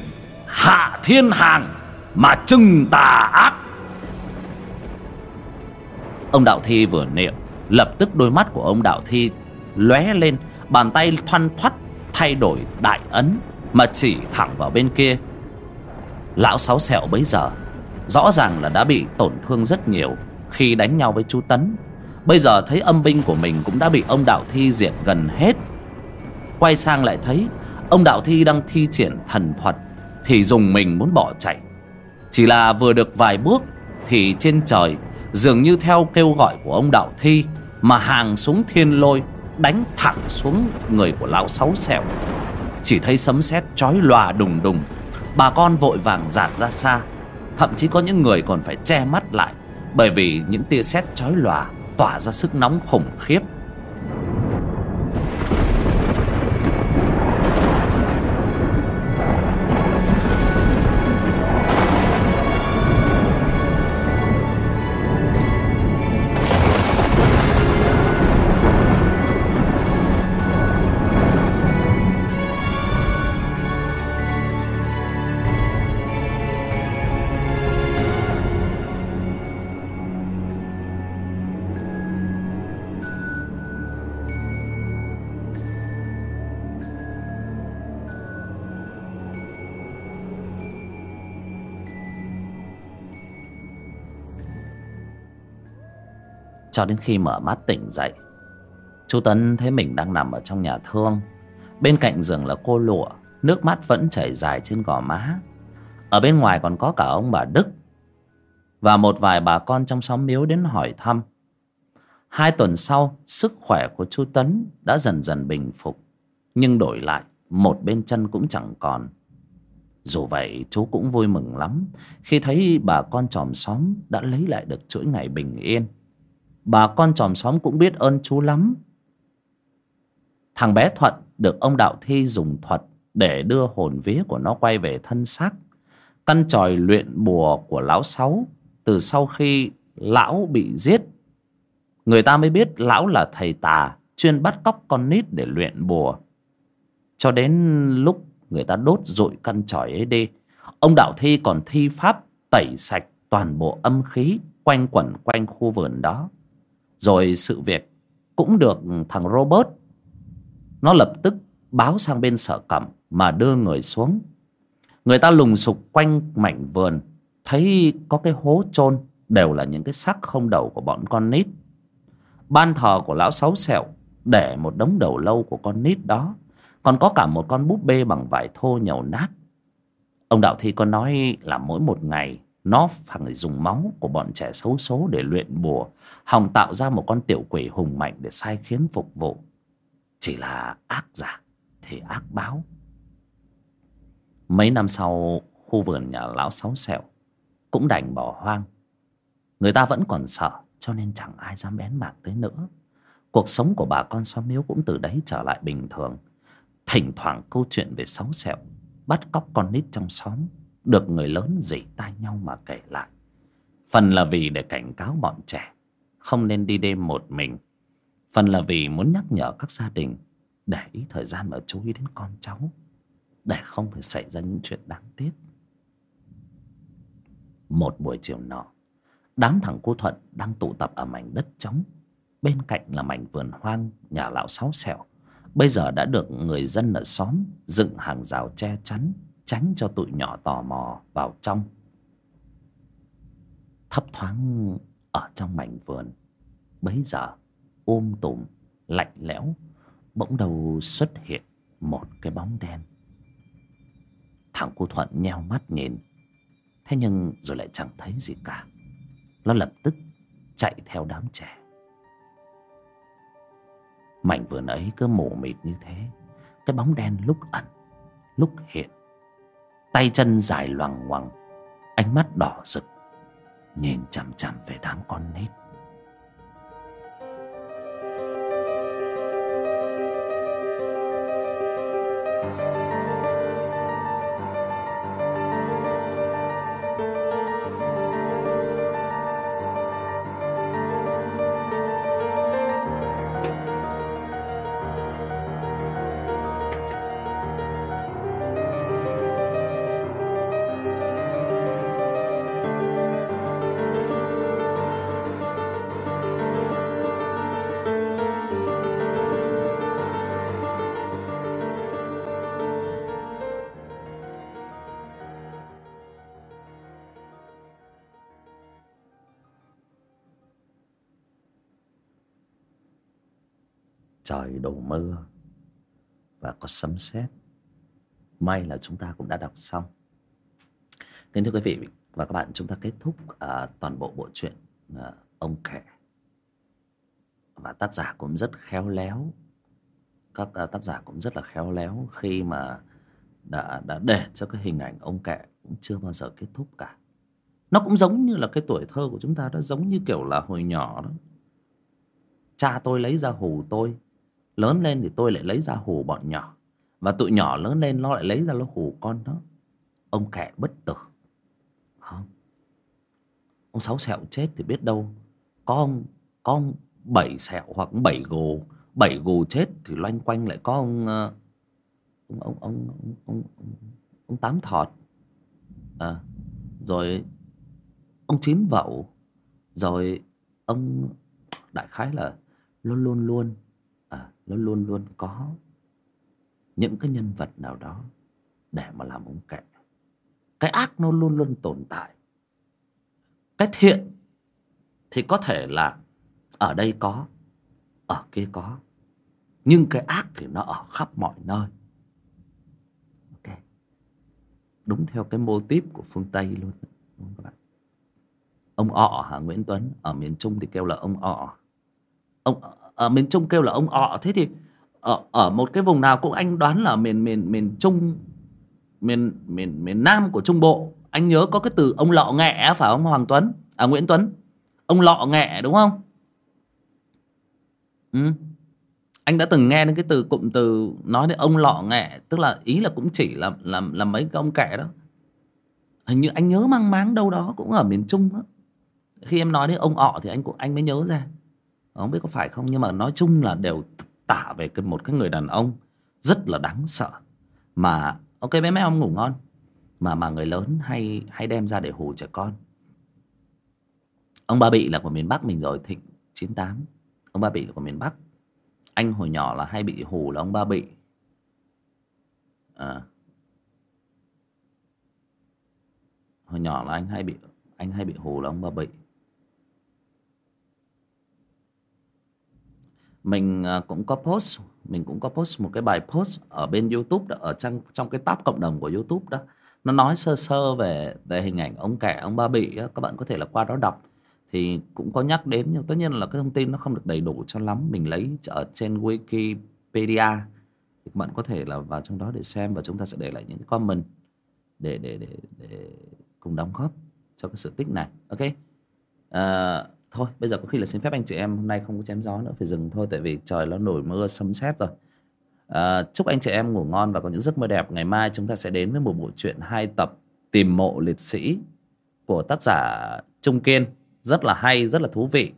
hạ thiên hàng mà trưng tà ác. Ông đạo thi vừa niệm, lập tức đôi mắt của ông đạo thi lóe lên bàn tay thoăn thoắt thay đổi đại ấn mà chỉ thẳng vào bên kia. Lão sáu sẹo bấy giờ, rõ ràng là đã bị tổn thương rất nhiều khi đánh nhau với chú tấn. Bây giờ thấy âm binh của mình cũng đã bị ông đạo thi diệt gần hết. Quay sang lại thấy ông đạo thi đang thi triển thần thuật thì dùng mình muốn bỏ chạy. Chỉ là vừa được vài bước thì trên trời dường như theo kêu gọi của ông đạo thi mà hàng súng thiên lôi đánh thẳng xuống người của lão sáu sẹo chỉ thấy sấm sét chói lòa đùng đùng. Bà con vội vàng dạt ra xa. Thậm chí có những người còn phải che mắt lại, bởi vì những tia sét chói lòa tỏa ra sức nóng khủng khiếp. Cho đến khi mở mắt tỉnh dậy. Chú tấn thấy mình đang nằm ở trong nhà thương. Bên cạnh giường là cô lụa, nước mắt vẫn chảy dài trên gò má. Ở bên ngoài còn có cả ông bà đức. Và một vài bà con trong xóm miếu đến hỏi thăm. Hai tuần sau, sức khỏe của chú tấn đã dần dần bình phục, nhưng đổi lại, một bên chân cũng chẳng còn. Dù vậy, chú cũng vui mừng lắm khi thấy bà con chòm xóm đã lấy lại được chuỗi ngày bình yên bà con chòm xóm cũng biết ơn chú lắm. Thằng bé thuận được ông đạo thi dùng thuật để đưa hồn vía của nó quay về thân xác, căn tròi luyện bùa của lão sáu từ sau khi lão bị giết. Người ta mới biết lão là thầy tà chuyên bắt cóc con nít để luyện bùa. Cho đến lúc người ta đốt rụi căn tròi ấy đi, ông đạo thi còn thi pháp tẩy sạch toàn bộ âm khí quanh quẩn quanh khu vườn đó rồi sự việc cũng được thằng Robert, Nó lập tức báo sang bên sở cẩm Mà đưa người xuống. Người ta lùng sục quanh mảnh vườn, Thấy có cái hố chôn Đều là những cái xác không đầu của bọn con nít. Ban thờ của lão sáu sẹo Để một đống đầu lâu của con nít đó, Còn có cả một con búp bê bằng vải thô nhầu nát. Ông Đạo Thi có nói là mỗi một ngày nó phải dùng máu của bọn trẻ xấu số để luyện bùa, hòng tạo ra một con tiểu quỷ hùng mạnh để sai khiến phục vụ. Chỉ là ác giả thì ác báo. Mấy năm sau, khu vườn nhà lão sáu sẹo cũng đành bỏ hoang. Người ta vẫn còn sợ, cho nên chẳng ai dám bén mảng tới nữa. Cuộc sống của bà con xóm miếu cũng từ đấy trở lại bình thường. Thỉnh thoảng câu chuyện về sáu sẹo bắt cóc con nít trong xóm được người lớn dỉ tai nhau mà kể lại. Phần là vì để cảnh cáo bọn trẻ, không nên đi đêm một mình. Phần là vì muốn nhắc nhở các gia đình để ý thời gian mà chú ý đến con cháu, để không phải xảy ra những chuyện đáng tiếc. Một buổi chiều nọ, đám thằng cô thuận đang tụ tập ở mảnh đất trống. Bên cạnh là mảnh vườn hoang, nhà lão sáu sẹo bây giờ đã được người dân ở xóm dựng hàng rào che chắn tránh cho tụi nhỏ tò mò vào trong. Thấp thoáng ở trong mảnh vườn, bấy giờ ôm tùm, lạnh lẽo, bỗng đầu xuất hiện một cái bóng đen. Thằng cô thuận nheo mắt nhìn, thế nhưng rồi lại chẳng thấy gì cả. Nó lập tức chạy theo đám trẻ. Mảnh vườn ấy cứ mù mịt như thế, cái bóng đen lúc ẩn, lúc hiện tay chân dài loằng ngoằng, ánh mắt đỏ rực, nhìn chằm chằm về đám con nít. Trời đổ mưa và có sấm sét. May là chúng ta cũng đã đọc xong. Kính thưa quý vị và các bạn chúng ta kết thúc uh, toàn bộ bộ truyện uh, ông kể và tác giả cũng rất khéo léo. Các uh, tác giả cũng rất là khéo léo khi mà đã đã để cho cái hình ảnh ông kẹ cũng chưa bao giờ kết thúc cả. Nó cũng giống như là cái tuổi thơ của chúng ta đó giống như kiểu là hồi nhỏ đó. Cha tôi lấy ra hù tôi lớn lên thì tôi lại lấy ra hù bọn nhỏ. Và tụi nhỏ lớn lên nó lại lấy ra nó hù con nó. Ông kẻ bất tử. Không ông sáu sẹo chết thì biết đâu. Có ông có ông bảy sẹo hoặc bảy gồ bảy gù chết thì loanh quanh lại có ông ông ông ông ông, ông, ông, ông tám thọt. À, rồi ông chín vậu. Rồi ông đại khái là luôn luôn luôn à, nó luôn luôn có những cái nhân vật nào đó để mà làm ông kệ cái ác nó luôn luôn tồn tại. Cái thiện thì có thể là ở đây có ở kia có. Nhưng cái ác thì nó ở khắp mọi nơi. Ok. Đúng theo cái mô típ của phương tây luôn đúng các bạn? Ông ọ hả? Nguyễn tuấn ở miền trung thì kêu là ông ọ. Ông ở miền trung kêu là ông ọ. Thế thì ở ở một cái vùng nào cũng anh đoán là miền miền miền trung, miền miền miền nam của trung bộ. Anh nhớ có cái từ ông lọ nghẹ phải không, hoàng tuấn? À nguyễn tuấn. Ông lọ nghẹ, đúng không? Ừ. anh đã từng nghe đến cái từ, cụm từ nói đến ông lọ nghẹ, tức là ý là cũng chỉ là là là mấy cái ông kẻ đó. Hình như anh nhớ mang máng đâu đó cũng ở miền trung đó. khi em nói đến ông ọ thì anh cũng, anh mới nhớ ra không biết có phải không? Nhưng mà nói chung là đều tả về cái, một cái người đàn ông rất là đáng sợ. Mà, ok, bé mấy ông ngủ ngon. Mà mà người lớn hay hay đem ra để hù trẻ con. Ông ba bị là của miền bắc mình rồi, thịnh 98 ông ba bị là của miền bắc. Anh hồi nhỏ là hay bị hù là ông ba bị. À. hồi nhỏ là anh hay bị, anh hay bị hù là ông ba bị. Mình à, cũng có post mình cũng có post một cái bài post ở bên YouTube đó, ở trong trong cái tab cộng đồng của YouTube đó. Nó nói sơ sơ về về hình ảnh ông kẻ ông ba bị đó. các bạn có thể là qua đó đọc. Thì cũng có nhắc đến nhưng tất nhiên là cái thông tin nó không được đầy đủ cho lắm. Mình lấy ở trên Wikipedia thì các bạn có thể là vào trong đó để xem và chúng ta sẽ để lại những cái comment để để để, để cùng đóng góp cho cái sự tích này. Ok. Uh, thôi bây giờ có khi là xin phép anh chị em hôm nay không có chém gió nữa phải dừng thôi tại vì trời nó nổi mưa sấm sét rồi. À, chúc anh chị em ngủ ngon và có những giấc mơ đẹp. Ngày mai chúng ta sẽ đến với một bộ truyện hai tập tìm mộ liệt sĩ của tác giả trung kiên. Rất là hay rất là thú vị.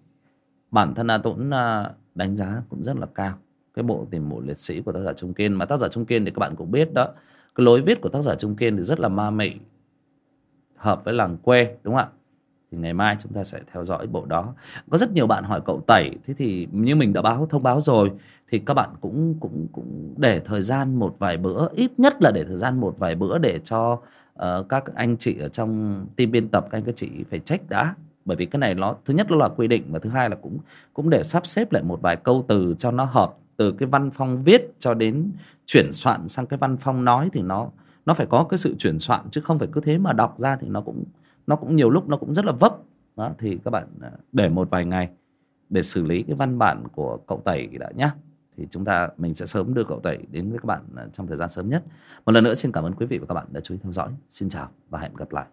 Bản thân a tuấn à, đánh giá cũng rất là cao cái bộ tìm mộ liệt sĩ của tác giả trung kiên. Mà tác giả trung kiên thì các bạn cũng biết đó cái lối viết của tác giả trung kiên thì rất là ma mị hợp với làng quê đúng không ạ? Thì ngày mai chúng ta sẽ theo dõi bộ đó. Có rất nhiều bạn hỏi cậu tẩy thế thì như mình đã báo thông báo rồi thì các bạn cũng cũng cũng để thời gian một vài bữa ít nhất là để thời gian một vài bữa để cho uh, các anh chị ở trong team biên tập các anh các chị phải check đã. Bởi vì cái này nó thứ nhất nó là quy định và thứ hai là cũng cũng để sắp xếp lại một vài câu từ cho nó hợp từ cái văn phong viết cho đến chuyển soạn sang cái văn phong nói thì nó nó phải có cái sự chuyển soạn chứ không phải cứ thế mà đọc ra thì nó cũng nó cũng nhiều lúc nó cũng rất là vấp. Đó, thì các bạn à, để một vài ngày để xử lý cái văn bản của cậu tẩy đã nhé thì chúng ta, mình sẽ sớm đưa cậu tẩy đến với các bạn à, trong thời gian sớm nhất. Một lần nữa, xin cảm ơn quý vị và các bạn đã chú ý theo dõi. Xin chào và hẹn gặp lại.